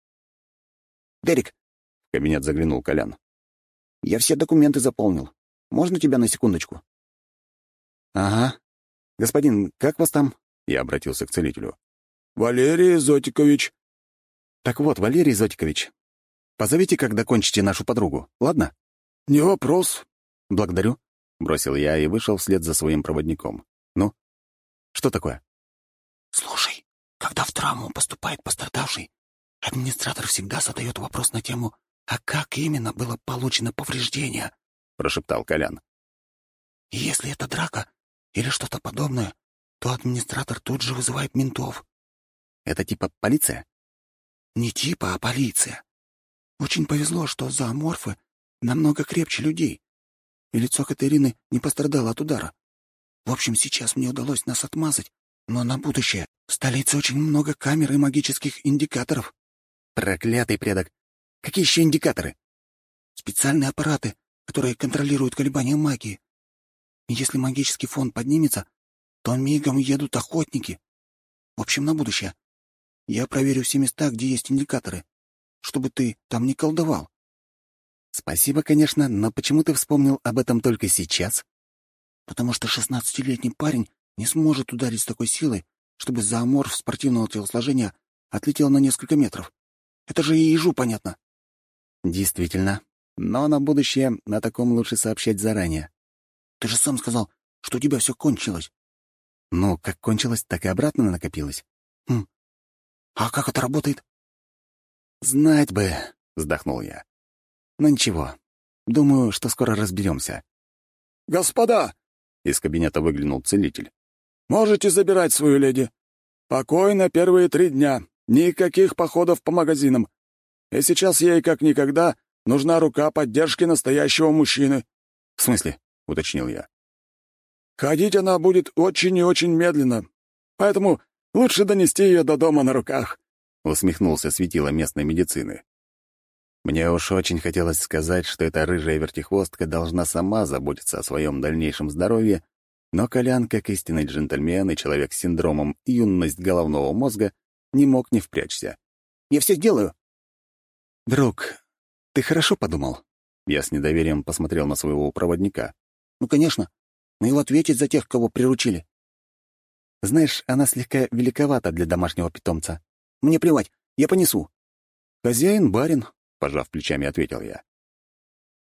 «Дерек», — в кабинет заглянул Колян, — «я все документы заполнил. Можно тебя на секундочку?» «Ага. Господин, как вас там?» — я обратился к целителю. «Валерий Зотикович». «Так вот, Валерий Зотикович, позовите, когда кончите нашу подругу, ладно?» «Не вопрос». «Благодарю», — бросил я и вышел вслед за своим проводником. «Ну, что такое?» «Слушай, когда в травму поступает пострадавший, администратор всегда задает вопрос на тему «А как именно было получено повреждение?» — прошептал Колян. «Если это драка или что-то подобное, то администратор тут же вызывает ментов». «Это типа полиция?» «Не типа, а полиция. Очень повезло, что зооморфы намного крепче людей, и лицо Катерины не пострадало от удара. В общем, сейчас мне удалось нас отмазать, но на будущее. В столице очень много камер и магических индикаторов. Проклятый предок. Какие еще индикаторы? Специальные аппараты, которые контролируют колебания магии. И если магический фон поднимется, то мигом едут охотники. В общем, на будущее. Я проверю все места, где есть индикаторы, чтобы ты там не колдовал. Спасибо, конечно, но почему ты вспомнил об этом только сейчас? потому что шестнадцатилетний парень не сможет ударить с такой силой, чтобы зооморф спортивного телосложения отлетел на несколько метров. Это же и ежу понятно. Действительно. Но на будущее на таком лучше сообщать заранее. Ты же сам сказал, что у тебя все кончилось. Ну, как кончилось, так и обратно накопилось. Хм. А как это работает? Знать бы, вздохнул я. Но ничего. Думаю, что скоро разберемся. Господа! Из кабинета выглянул целитель. Можете забирать свою леди. Покой на первые три дня. Никаких походов по магазинам. И сейчас ей, как никогда, нужна рука поддержки настоящего мужчины. — В смысле? — уточнил я. Ходить она будет очень и очень медленно, поэтому лучше донести ее до дома на руках», — усмехнулся светило местной медицины. Мне уж очень хотелось сказать, что эта рыжая вертихвостка должна сама заботиться о своем дальнейшем здоровье, но Колян, как истинный джентльмен и человек с синдромом юность головного мозга, не мог не впрячься. «Я все сделаю». «Друг, ты хорошо подумал?» Я с недоверием посмотрел на своего проводника. «Ну, конечно. Мы его ответить за тех, кого приручили. Знаешь, она слегка великовата для домашнего питомца. Мне плевать, я понесу. Хозяин, барин, пожав плечами, ответил я.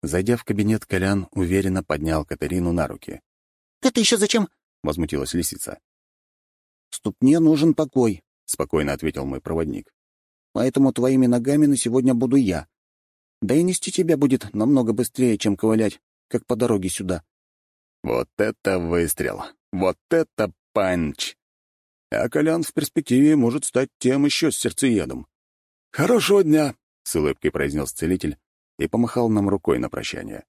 Зайдя в кабинет, Колян уверенно поднял Катерину на руки. «Это еще зачем?» — возмутилась лисица. «Ступне нужен покой», — спокойно ответил мой проводник. «Поэтому твоими ногами на сегодня буду я. Да и нести тебя будет намного быстрее, чем ковылять, как по дороге сюда. Вот это выстрел! Вот это панч! А Колян в перспективе может стать тем еще сердцеедом. «Хорошего дня!» — с улыбкой произнес целитель и помахал нам рукой на прощание.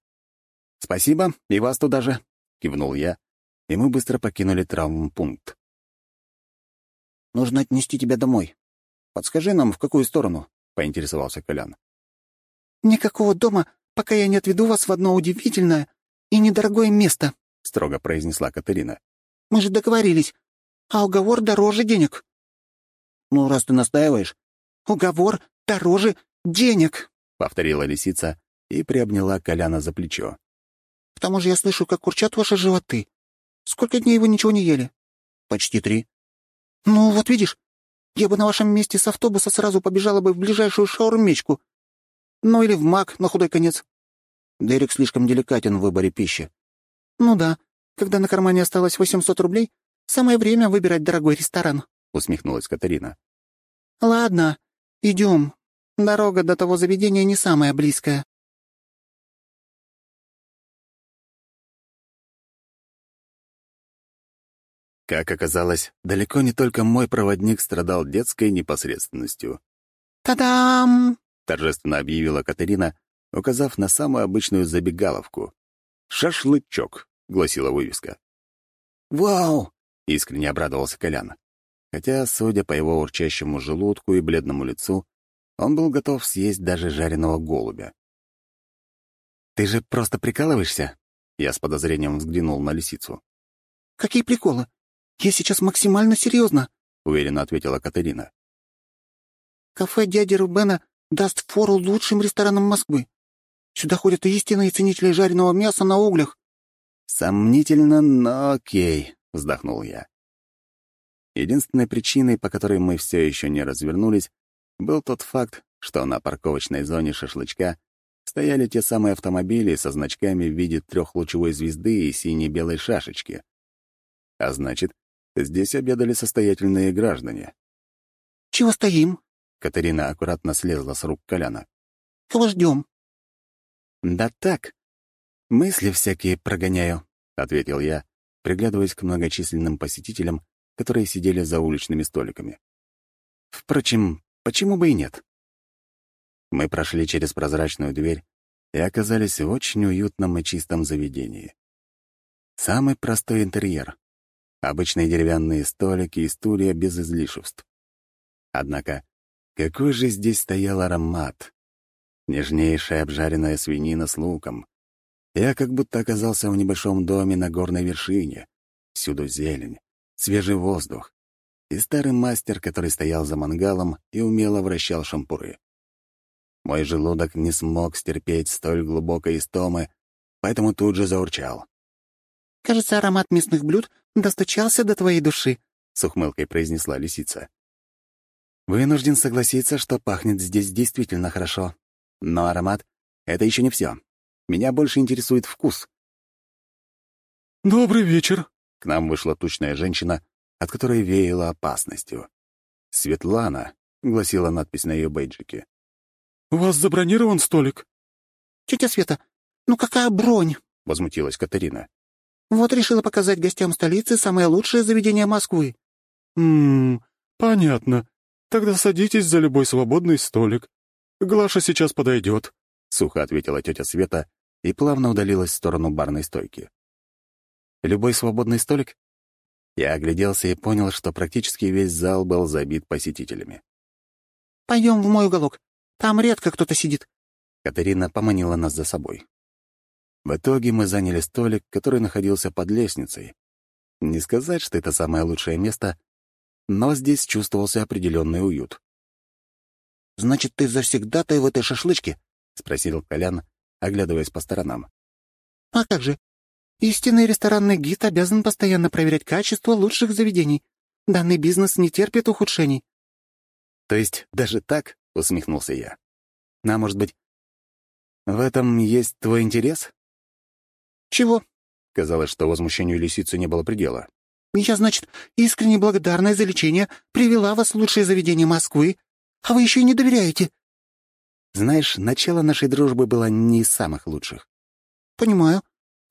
«Спасибо, и вас туда же!» — кивнул я, и мы быстро покинули травмпункт. «Нужно отнести тебя домой. Подскажи нам, в какую сторону?» — поинтересовался Колян. «Никакого дома, пока я не отведу вас в одно удивительное и недорогое место», — строго произнесла Катерина. «Мы же договорились, а уговор дороже денег». «Ну, раз ты настаиваешь...» «Уговор дороже денег», — повторила лисица и приобняла Коляна за плечо. «К тому же я слышу, как курчат ваши животы. Сколько дней вы ничего не ели?» «Почти три». «Ну, вот видишь, я бы на вашем месте с автобуса сразу побежала бы в ближайшую шаурмечку. Ну или в мак на худой конец». Дерек слишком деликатен в выборе пищи. «Ну да, когда на кармане осталось 800 рублей, самое время выбирать дорогой ресторан», — усмехнулась Катарина. «Ладно, идем. Дорога до того заведения не самая близкая». Как оказалось, далеко не только мой проводник страдал детской непосредственностью. «Та-дам!» — торжественно объявила Катерина, указав на самую обычную забегаловку. «Шашлычок», — гласила вывеска. «Вау!» — искренне обрадовался Колян. Хотя, судя по его урчащему желудку и бледному лицу, он был готов съесть даже жареного голубя. «Ты же просто прикалываешься?» Я с подозрением взглянул на лисицу. «Какие приколы? Я сейчас максимально серьезно», — уверенно ответила Катерина. «Кафе дяди Рубена даст фору лучшим ресторанам Москвы. Сюда ходят истинные ценители жареного мяса на углях». «Сомнительно, но окей», — вздохнул я. Единственной причиной, по которой мы все еще не развернулись, был тот факт, что на парковочной зоне шашлычка стояли те самые автомобили со значками в виде трехлучевой звезды и синей-белой шашечки. А значит, здесь обедали состоятельные граждане. «Чего стоим?» Катерина аккуратно слезла с рук Коляна. «Кого ждем?» «Да так. Мысли всякие прогоняю», — ответил я, приглядываясь к многочисленным посетителям, которые сидели за уличными столиками. Впрочем, почему бы и нет? Мы прошли через прозрачную дверь и оказались в очень уютном и чистом заведении. Самый простой интерьер. Обычные деревянные столики и стулья без излишеств. Однако, какой же здесь стоял аромат! Нежнейшая обжаренная свинина с луком. Я как будто оказался в небольшом доме на горной вершине. Всюду зелень, свежий воздух. И старый мастер, который стоял за мангалом и умело вращал шампуры. Мой желудок не смог стерпеть столь глубокой истомы, поэтому тут же заурчал. «Кажется, аромат местных блюд достучался до твоей души», — с ухмылкой произнесла лисица. Вынужден согласиться, что пахнет здесь действительно хорошо. Но аромат — это еще не все. Меня больше интересует вкус. «Добрый вечер», — к нам вышла тучная женщина, от которой веяло опасностью. «Светлана», — гласила надпись на ее бейджике. «У вас забронирован столик?» «Тетя Света, ну какая бронь?» — возмутилась Катерина. «Вот решила показать гостям столицы самое лучшее заведение Москвы». «Ммм, понятно. Тогда садитесь за любой свободный столик. Глаша сейчас подойдет», — сухо ответила тетя Света и плавно удалилась в сторону барной стойки. «Любой свободный столик?» Я огляделся и понял, что практически весь зал был забит посетителями. «Пойдем в мой уголок. Там редко кто-то сидит». Катерина поманила нас за собой. В итоге мы заняли столик, который находился под лестницей. Не сказать, что это самое лучшее место, но здесь чувствовался определенный уют. «Значит, ты завсегдатай в этой шашлычке?» — спросил Колян, оглядываясь по сторонам. «А как же? Истинный ресторанный гид обязан постоянно проверять качество лучших заведений. Данный бизнес не терпит ухудшений». «То есть даже так?» — усмехнулся я. «А может быть, в этом есть твой интерес?» «Чего?» Казалось, что возмущению лисицы не было предела. «Я, значит, искренне благодарная за лечение, привела вас в лучшее заведение Москвы, а вы еще и не доверяете». Знаешь, начало нашей дружбы было не из самых лучших. «Понимаю.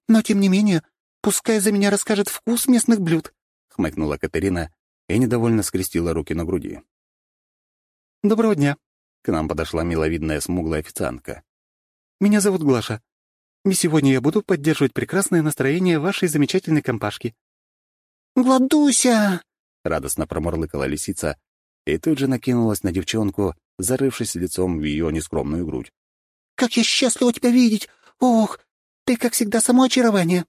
Но, тем не менее, пускай за меня расскажет вкус местных блюд», — хмыкнула Катерина и недовольно скрестила руки на груди. «Доброго дня», — к нам подошла миловидная смуглая официантка. «Меня зовут Глаша. И сегодня я буду поддерживать прекрасное настроение вашей замечательной компашки». «Гладуся!» — радостно промурлыкала лисица и тут же накинулась на девчонку, зарывшись лицом в ее нескромную грудь. «Как я счастлива тебя видеть! Ох, ты, как всегда, само очарование!»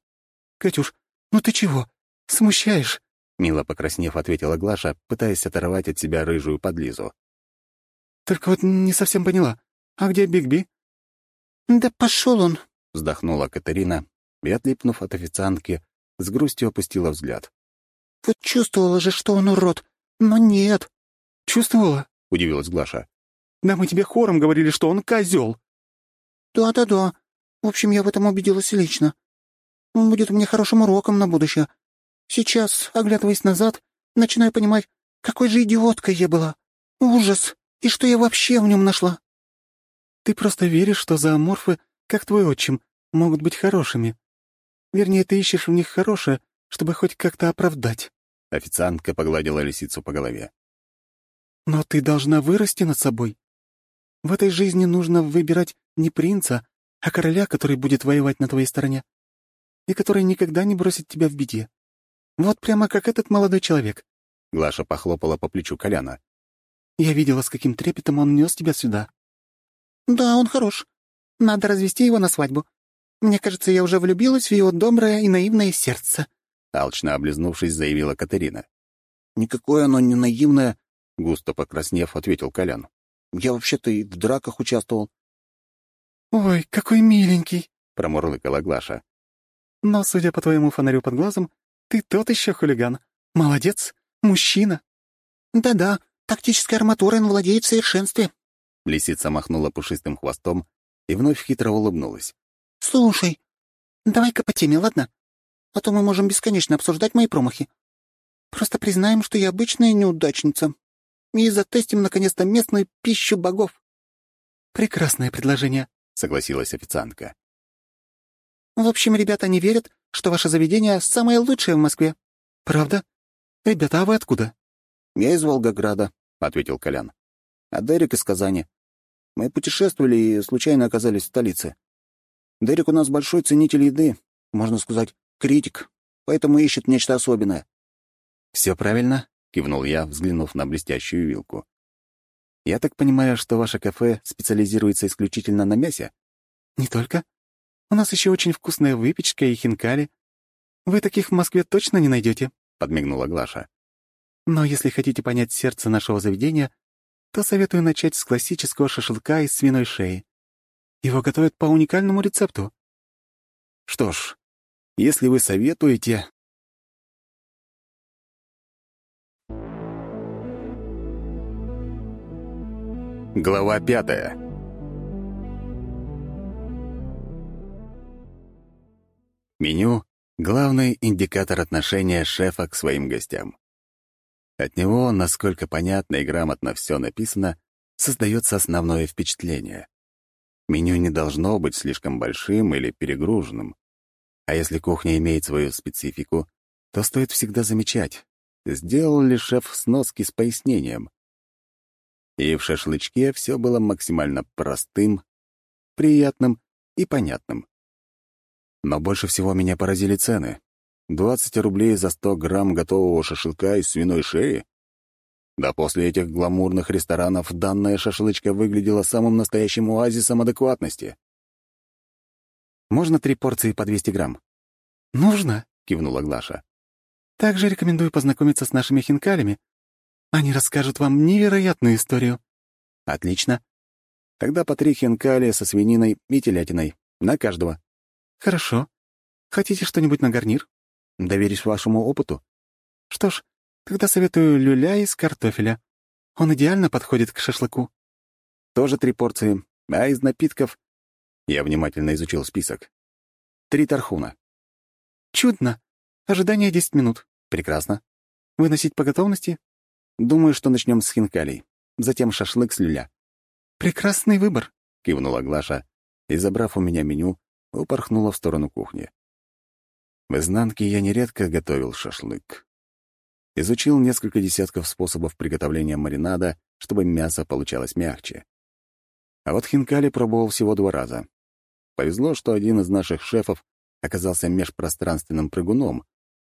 «Катюш, ну ты чего? Смущаешь?» Мило покраснев, ответила Глаша, пытаясь оторвать от себя рыжую подлизу. «Только вот не совсем поняла. А где Бигби?» «Да пошел он!» — вздохнула Катерина и, отлипнув от официантки, с грустью опустила взгляд. «Вот чувствовала же, что он урод, но нет!» «Чувствовала?» — удивилась Глаша. «Да мы тебе хором говорили, что он козел. «Да-да-да. В общем, я в этом убедилась лично. Он будет мне хорошим уроком на будущее. Сейчас, оглядываясь назад, начинаю понимать, какой же идиоткой я была. Ужас! И что я вообще в нем нашла?» «Ты просто веришь, что зооморфы, как твой отчим, могут быть хорошими. Вернее, ты ищешь в них хорошее, чтобы хоть как-то оправдать». Официантка погладила лисицу по голове. «Но ты должна вырасти над собой. В этой жизни нужно выбирать не принца, а короля, который будет воевать на твоей стороне, и который никогда не бросит тебя в беде. Вот прямо как этот молодой человек». Глаша похлопала по плечу Коляна. «Я видела, с каким трепетом он нес тебя сюда». «Да, он хорош. Надо развести его на свадьбу. Мне кажется, я уже влюбилась в его доброе и наивное сердце», — алчно облизнувшись, заявила Катерина. «Никакое оно не наивное Густо покраснев, ответил Колян. «Я вообще-то и в драках участвовал». «Ой, какой миленький!» — промурлыкала Глаша. «Но, судя по твоему фонарю под глазом, ты тот еще хулиган. Молодец, мужчина». «Да-да, тактической арматурой он владеет в совершенстве». Лисица махнула пушистым хвостом и вновь хитро улыбнулась. «Слушай, давай-ка по теме, ладно? А то мы можем бесконечно обсуждать мои промахи. Просто признаем, что я обычная неудачница и затестим, наконец-то, местную пищу богов». «Прекрасное предложение», — согласилась официантка. «В общем, ребята не верят, что ваше заведение самое лучшее в Москве. Правда? Ребята, а вы откуда?» «Я из Волгограда», — ответил Колян. «А Дерек из Казани. Мы путешествовали и случайно оказались в столице. Дерек у нас большой ценитель еды, можно сказать, критик, поэтому ищет нечто особенное». «Все правильно. — кивнул я, взглянув на блестящую вилку. «Я так понимаю, что ваше кафе специализируется исключительно на мясе?» «Не только. У нас еще очень вкусная выпечка и хинкали. Вы таких в Москве точно не найдете», — подмигнула Глаша. «Но если хотите понять сердце нашего заведения, то советую начать с классического шашлыка из свиной шеи. Его готовят по уникальному рецепту». «Что ж, если вы советуете, Глава пятая. Меню — главный индикатор отношения шефа к своим гостям. От него, насколько понятно и грамотно все написано, создается основное впечатление. Меню не должно быть слишком большим или перегруженным. А если кухня имеет свою специфику, то стоит всегда замечать, сделал ли шеф сноски с пояснением. И в шашлычке все было максимально простым, приятным и понятным. Но больше всего меня поразили цены. 20 рублей за 100 грамм готового шашлыка из свиной шеи? Да после этих гламурных ресторанов данная шашлычка выглядела самым настоящим оазисом адекватности. «Можно три порции по 200 грамм?» «Нужно», — кивнула Глаша. «Также рекомендую познакомиться с нашими хинкалями. Они расскажут вам невероятную историю». «Отлично. Тогда по три хинкали со свининой и телятиной. На каждого». «Хорошо. Хотите что-нибудь на гарнир?» Доверишь вашему опыту? Что ж, тогда советую люля из картофеля. Он идеально подходит к шашлыку. Тоже три порции, а из напитков... Я внимательно изучил список. Три тархуна. Чудно. Ожидание 10 минут. Прекрасно. Выносить по готовности? Думаю, что начнем с хинкалей. Затем шашлык с люля. Прекрасный выбор, — кивнула Глаша и, забрав у меня меню, упорхнула в сторону кухни. В изнанке я нередко готовил шашлык. Изучил несколько десятков способов приготовления маринада, чтобы мясо получалось мягче. А вот хинкали пробовал всего два раза. Повезло, что один из наших шефов оказался межпространственным прыгуном,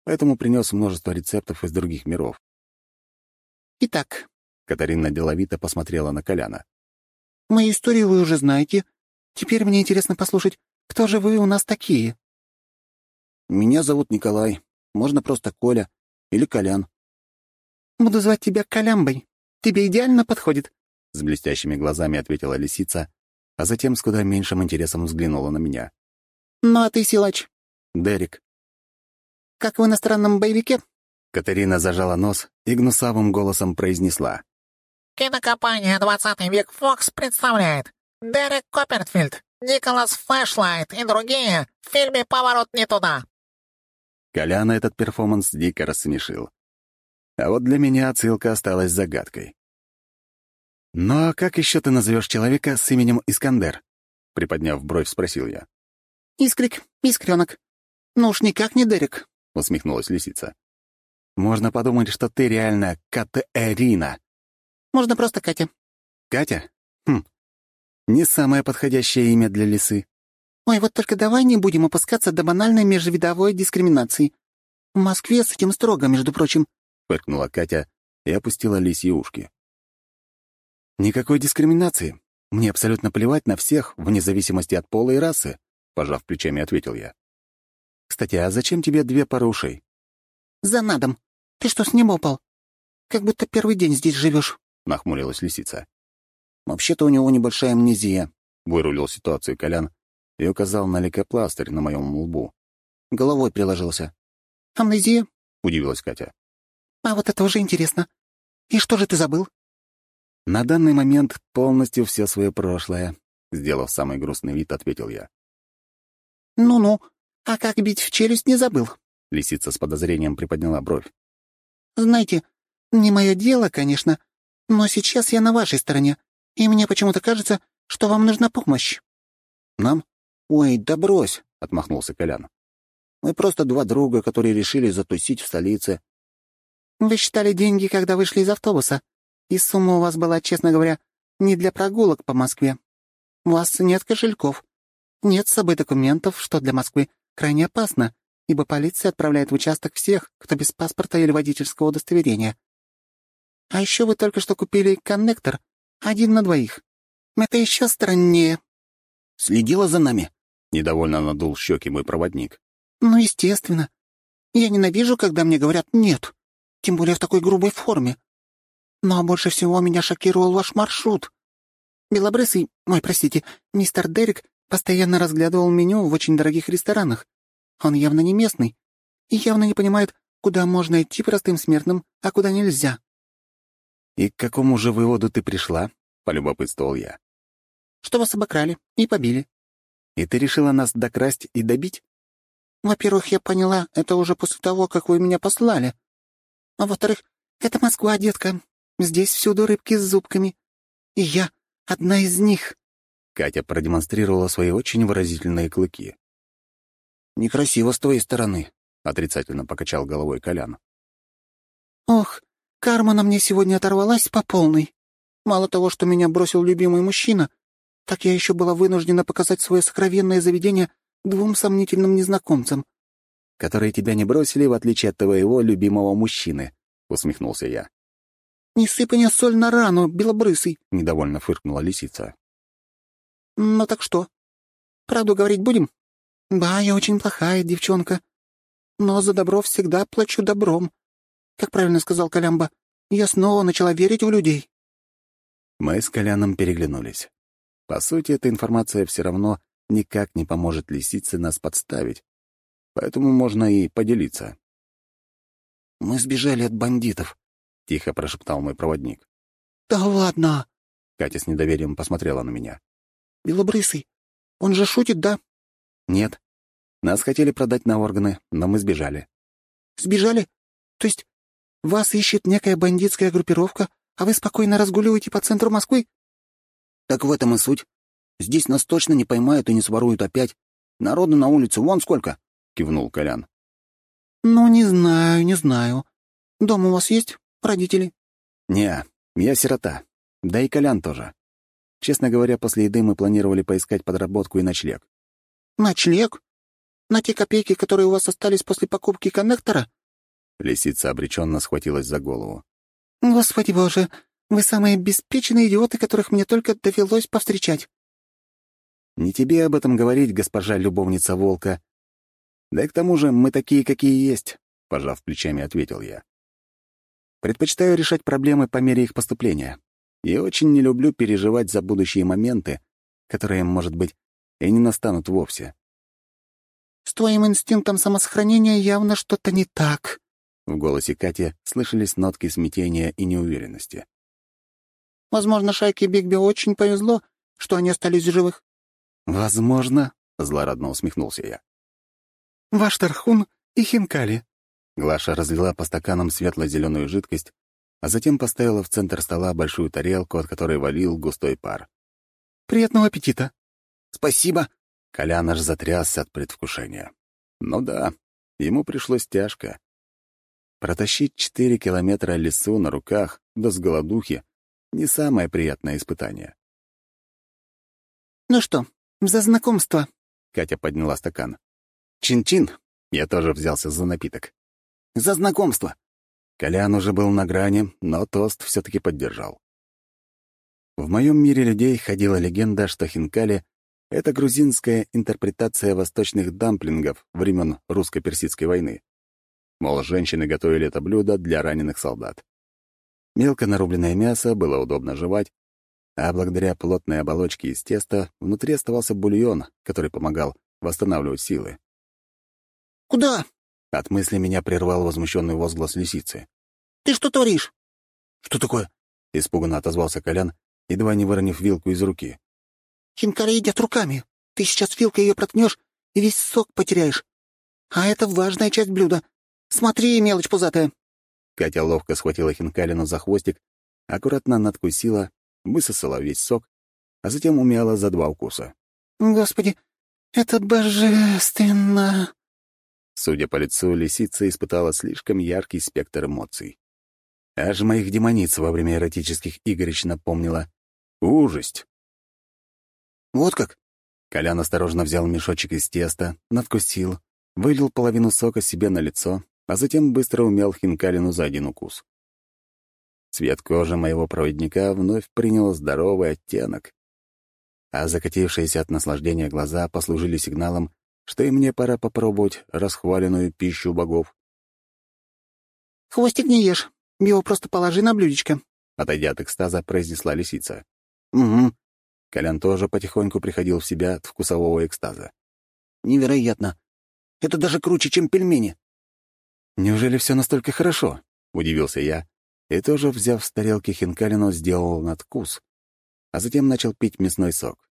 поэтому принес множество рецептов из других миров. «Итак», — Катарина деловито посмотрела на Коляна. «Мою историю вы уже знаете. Теперь мне интересно послушать, кто же вы у нас такие?» «Меня зовут Николай. Можно просто Коля или Колян». «Буду звать тебя Колямбой. Тебе идеально подходит», — с блестящими глазами ответила лисица, а затем с куда меньшим интересом взглянула на меня. «Ну а ты силач?» «Дерек». «Как в иностранном боевике?» Катерина зажала нос и гнусавым голосом произнесла. «Кинокомпания «20 век Fox» представляет Дерек Коппертфильд, Николас Флэшлайт и другие в фильме «Поворот не туда». Коляна этот перформанс дико рассмешил. А вот для меня отсылка осталась загадкой. «Ну а как еще ты назовешь человека с именем Искандер?» Приподняв бровь, спросил я. «Искрик, искренок. Ну уж никак не Дерек», — усмехнулась лисица. «Можно подумать, что ты реально Катерина». «Можно просто Катя». «Катя? Хм. Не самое подходящее имя для лисы». «Ой, вот только давай не будем опускаться до банальной межвидовой дискриминации. В Москве с этим строго, между прочим», — фыркнула Катя и опустила лисьи ушки. «Никакой дискриминации. Мне абсолютно плевать на всех, вне зависимости от пола и расы», — пожав плечами, ответил я. «Кстати, а зачем тебе две пары ушей?» «За надом. Ты что, с неба упал? Как будто первый день здесь живешь», — нахмурилась лисица. «Вообще-то у него небольшая амнезия», — вырулил ситуацию Колян и указал на лейкопластырь на моем лбу. Головой приложился. «Амнезия?» — удивилась Катя. «А вот это уже интересно. И что же ты забыл?» «На данный момент полностью все свое прошлое», — сделав самый грустный вид, ответил я. «Ну-ну, а как бить в челюсть не забыл?» Лисица с подозрением приподняла бровь. «Знаете, не мое дело, конечно, но сейчас я на вашей стороне, и мне почему-то кажется, что вам нужна помощь». «Нам? «Ой, да брось!» — отмахнулся Колян. «Мы просто два друга, которые решили затусить в столице». «Вы считали деньги, когда вышли из автобуса, и сумма у вас была, честно говоря, не для прогулок по Москве. У вас нет кошельков, нет с собой документов, что для Москвы крайне опасно, ибо полиция отправляет в участок всех, кто без паспорта или водительского удостоверения. А еще вы только что купили коннектор, один на двоих. Это еще страннее». «Следила за нами?» — недовольно надул щеки мой проводник. «Ну, естественно. Я ненавижу, когда мне говорят «нет», тем более в такой грубой форме. Но больше всего меня шокировал ваш маршрут. Белобрысый, ой, простите, мистер Дерек постоянно разглядывал меню в очень дорогих ресторанах. Он явно не местный и явно не понимает, куда можно идти простым смертным, а куда нельзя». «И к какому же выводу ты пришла?» — полюбопытствовал я. «Что вас обокрали и побили». «И ты решила нас докрасть и добить?» «Во-первых, я поняла, это уже после того, как вы меня послали. А во-вторых, это Москва, детка. Здесь всюду рыбки с зубками. И я одна из них». Катя продемонстрировала свои очень выразительные клыки. «Некрасиво с твоей стороны», — отрицательно покачал головой Колян. «Ох, карма на мне сегодня оторвалась по полной. Мало того, что меня бросил любимый мужчина, так я еще была вынуждена показать свое сокровенное заведение двум сомнительным незнакомцам». «Которые тебя не бросили, в отличие от твоего любимого мужчины», — усмехнулся я. «Не сыпь соль на рану, белобрысый», — недовольно фыркнула лисица. «Ну так что? Правду говорить будем?» «Да, я очень плохая девчонка. Но за добро всегда плачу добром. Как правильно сказал Колямба, я снова начала верить в людей». Мы с Коляном переглянулись. По сути, эта информация все равно никак не поможет лисице нас подставить, поэтому можно и поделиться. «Мы сбежали от бандитов», — тихо прошептал мой проводник. «Да ладно!» — Катя с недоверием посмотрела на меня. «Белобрысый, он же шутит, да?» «Нет. Нас хотели продать на органы, но мы сбежали». «Сбежали? То есть вас ищет некая бандитская группировка, а вы спокойно разгуливаете по центру Москвы?» «Так в этом и суть. Здесь нас точно не поймают и не своруют опять. Народу на улице вон сколько!» — кивнул Колян. «Ну, не знаю, не знаю. Дом у вас есть? Родители?» «Не, я сирота. Да и Колян тоже. Честно говоря, после еды мы планировали поискать подработку и ночлег. «Ночлег? На те копейки, которые у вас остались после покупки коннектора?» Лисица обреченно схватилась за голову. «Господи боже, вы самые обеспеченные идиоты, которых мне только довелось повстречать». «Не тебе об этом говорить, госпожа любовница волка. Да и к тому же мы такие, какие есть», — пожав плечами, ответил я. «Предпочитаю решать проблемы по мере их поступления и очень не люблю переживать за будущие моменты, которые, может быть, и не настанут вовсе. «С твоим инстинктом самосохранения явно что-то не так», в голосе Кати слышались нотки смятения и неуверенности. «Возможно, шайке Бигби очень повезло, что они остались живых». «Возможно», — злорадно усмехнулся я. «Ваш Тархун и Хинкали». Глаша разлила по стаканам светло-зеленую жидкость, а затем поставила в центр стола большую тарелку, от которой валил густой пар. «Приятного аппетита!» «Спасибо!» Колян аж затрясся от предвкушения. Ну да, ему пришлось тяжко. Протащить четыре километра лесу на руках, да с голодухи — не самое приятное испытание. «Ну что, за знакомство?» — Катя подняла стакан. «Чин-чин!» — я тоже взялся за напиток. «За знакомство!» Колян уже был на грани, но тост все-таки поддержал. В моем мире людей ходила легенда, что хинкали — это грузинская интерпретация восточных дамплингов времен русско-персидской войны. Мол, женщины готовили это блюдо для раненых солдат. Мелко нарубленное мясо было удобно жевать, а благодаря плотной оболочке из теста внутри оставался бульон, который помогал восстанавливать силы. «Куда?» От мысли меня прервал возмущенный возглас лисицы. «Ты что творишь?» «Что такое?» — испуганно отозвался Колян, едва не выронив вилку из руки. «Хинкали едят руками. Ты сейчас вилкой ее проткнешь и весь сок потеряешь. А это важная часть блюда. Смотри, мелочь пузатая». Катя ловко схватила хинкалину за хвостик, аккуратно надкусила, высосала весь сок, а затем умяла за два укуса. «Господи, это божественно!» Судя по лицу, лисица испытала слишком яркий спектр эмоций. Аж моих демониц во время эротических игрищ напомнила. Ужасть! «Вот как?» Колян осторожно взял мешочек из теста, надкусил, вылил половину сока себе на лицо, а затем быстро умял хинкалину за один укус. Цвет кожи моего проводника вновь принял здоровый оттенок, а закатившиеся от наслаждения глаза послужили сигналом, что и мне пора попробовать расхваленную пищу богов. «Хвостик не ешь, его просто положи на блюдечко», — отойдя от экстаза, произнесла лисица. «Угу». Колян тоже потихоньку приходил в себя от вкусового экстаза. «Невероятно. Это даже круче, чем пельмени». «Неужели все настолько хорошо?» — удивился я, и тоже, взяв с тарелки хинкалину, сделал надкус. а затем начал пить мясной сок.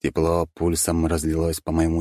Тепло пульсом разлилось по моему